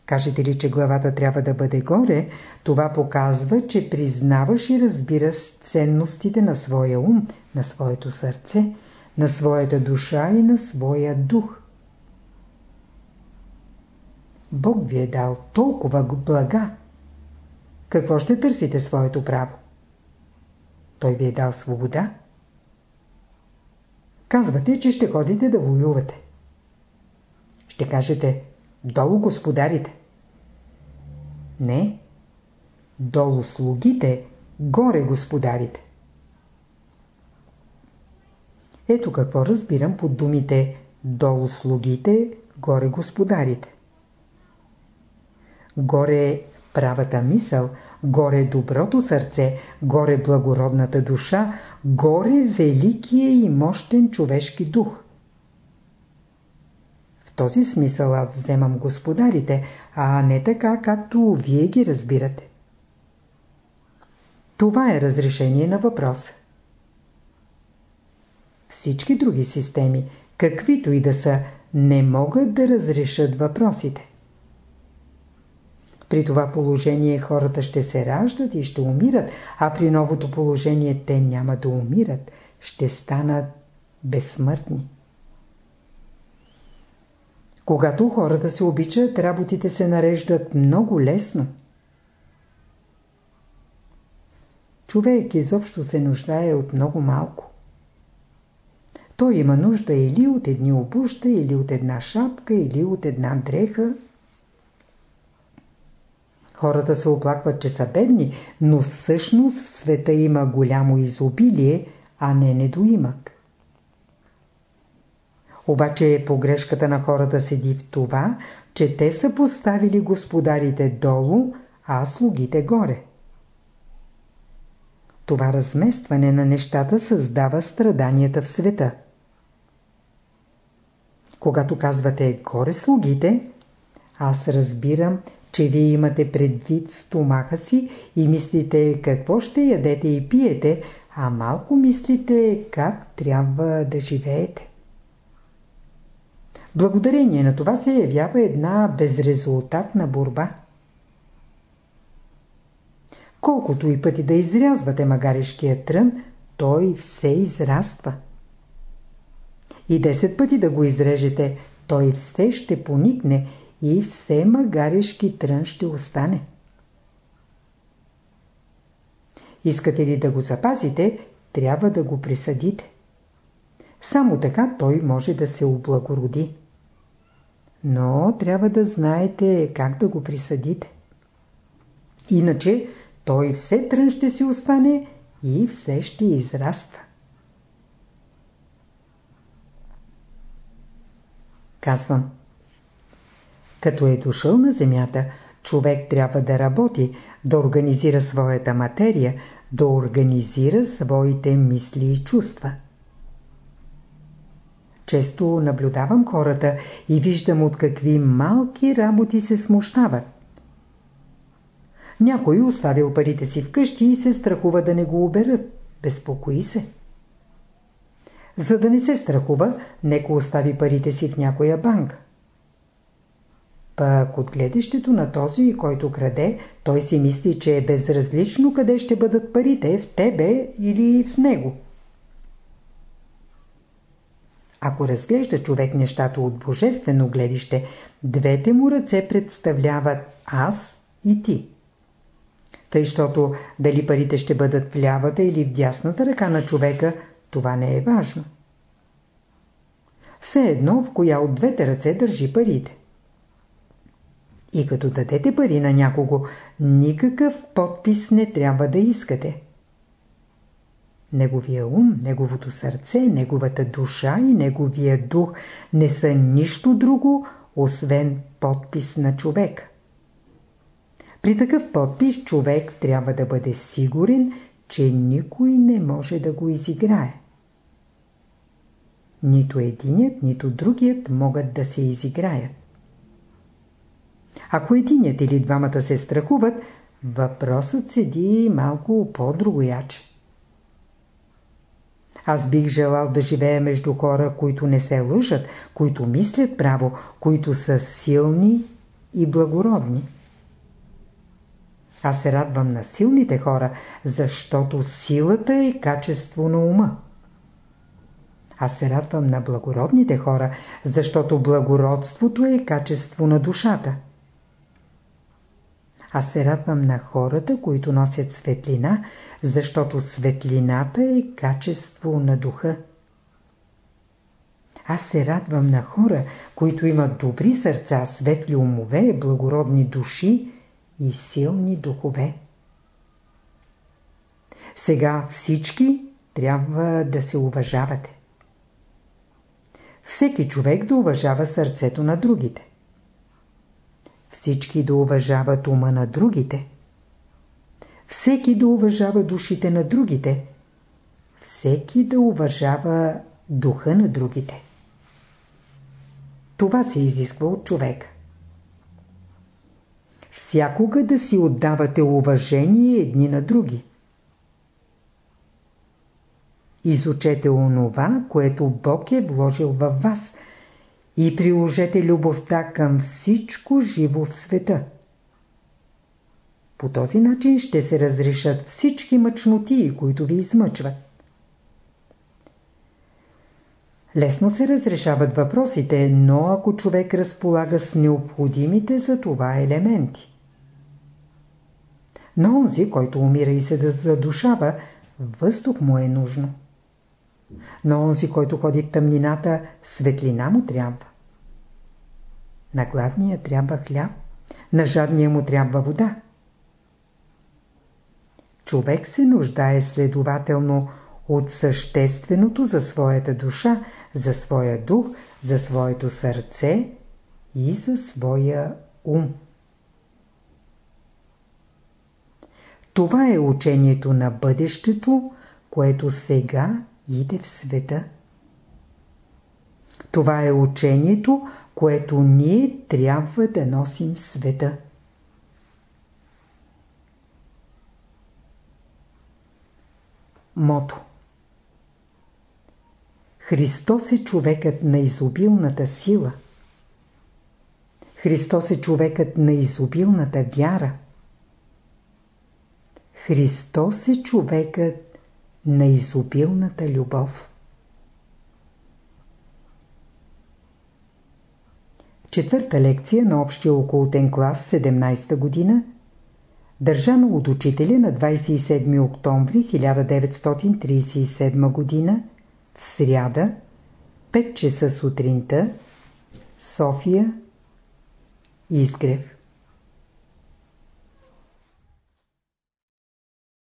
Кажете ли, че главата трябва да бъде горе, това показва, че признаваш и разбираш ценностите на своя ум, на своето сърце, на своята душа и на своя дух. Бог ви е дал толкова блага. Какво ще търсите своето право? Той ви е дал свобода. Казвате, че ще ходите да воювате. Ще кажете, долу господарите. Не. Долу слугите, горе господарите. Ето какво разбирам под думите долу слугите, горе господарите. Горе правата мисъл, горе доброто сърце, горе благородната душа, горе великия и мощен човешки дух. В този смисъл аз вземам господарите, а не така, както вие ги разбирате. Това е разрешение на въпроса. Всички други системи, каквито и да са, не могат да разрешат въпросите. При това положение хората ще се раждат и ще умират, а при новото положение те няма да умират, ще станат безсмъртни. Когато хората се обичат, работите се нареждат много лесно. Човек изобщо се нуждае от много малко. Той има нужда или от едни обуща, или от една шапка, или от една дреха. Хората се оплакват, че са бедни, но всъщност в света има голямо изобилие, а не недоимък. Обаче погрешката на хората седи в това, че те са поставили господарите долу, а слугите горе. Това разместване на нещата създава страданията в света. Когато казвате горе слугите, аз разбирам, че вие имате предвид стомаха си и мислите какво ще ядете и пиете, а малко мислите как трябва да живеете. Благодарение на това се явява една безрезултатна борба. Колкото и пъти да изрязвате магарешкия трън, той все израства. И 10 пъти да го изрежете, той все ще поникне и все магарешки трън ще остане. Искате ли да го запазите, трябва да го присъдите. Само така той може да се облагороди. Но трябва да знаете как да го присъдите. Иначе той все трън ще си остане и все ще израства. Казвам. Като е дошъл на земята, човек трябва да работи, да организира своята материя, да организира своите мисли и чувства. Често наблюдавам хората и виждам от какви малки работи се смущават. Някой оставил парите си вкъщи и се страхува да не го оберат. Безпокои се. За да не се страхува, неко остави парите си в някоя банка. Пък от гледащето на този, който краде, той си мисли, че е безразлично къде ще бъдат парите, в тебе или в него. Ако разглежда човек нещата от божествено гледище, двете му ръце представляват аз и ти. Тъй, щото дали парите ще бъдат в лявата или в дясната ръка на човека, това не е важно. Все едно в коя от двете ръце държи парите. И като дадете пари на някого, никакъв подпис не трябва да искате. Неговия ум, неговото сърце, неговата душа и неговия дух не са нищо друго, освен подпис на човек. При такъв подпис човек трябва да бъде сигурен, че никой не може да го изиграе. Нито единият, нито другият могат да се изиграят. Ако единият или двамата се страхуват, въпросът седи малко по-другояче. Аз бих желал да живея между хора, които не се лъжат, които мислят право, които са силни и благородни. Аз се радвам на силните хора, защото силата е качество на ума. Аз се радвам на благородните хора, защото благородството е качество на душата. Аз се радвам на хората, които носят светлина, защото светлината е качество на духа. Аз се радвам на хора, които имат добри сърца, светли умове, благородни души и силни духове. Сега всички трябва да се уважавате. Всеки човек да уважава сърцето на другите. Всички да уважават ума на другите. Всеки да уважава душите на другите. Всеки да уважава духа на другите. Това се изисква от човека. Всякога да си отдавате уважение едни на други. Изучете онова, което Бог е вложил във вас и приложете любовта към всичко живо в света. По този начин ще се разрешат всички мъчноти, които ви измъчват. Лесно се разрешават въпросите, но ако човек разполага с необходимите за това елементи. На онзи, който умира и се задушава, въздух му е нужно. На онзи, който ходи в тъмнината, светлина му трябва. На гладния трябва хляб, на жадния му трябва вода. Човек се нуждае следователно от същественото за своята душа, за своя дух, за своето сърце и за своя ум. Това е учението на бъдещето, което сега иде в света. Това е учението, което ние трябва да носим в света. Мото Христос е човекът на изобилната сила. Христос е човекът на изобилната вяра. Христос е човекът на изобилната любов. Четвърта лекция на общия окултен клас 17 година държана от учителя на 27 октомври 1937 година в сряда 5 часа сутринта София Изгрев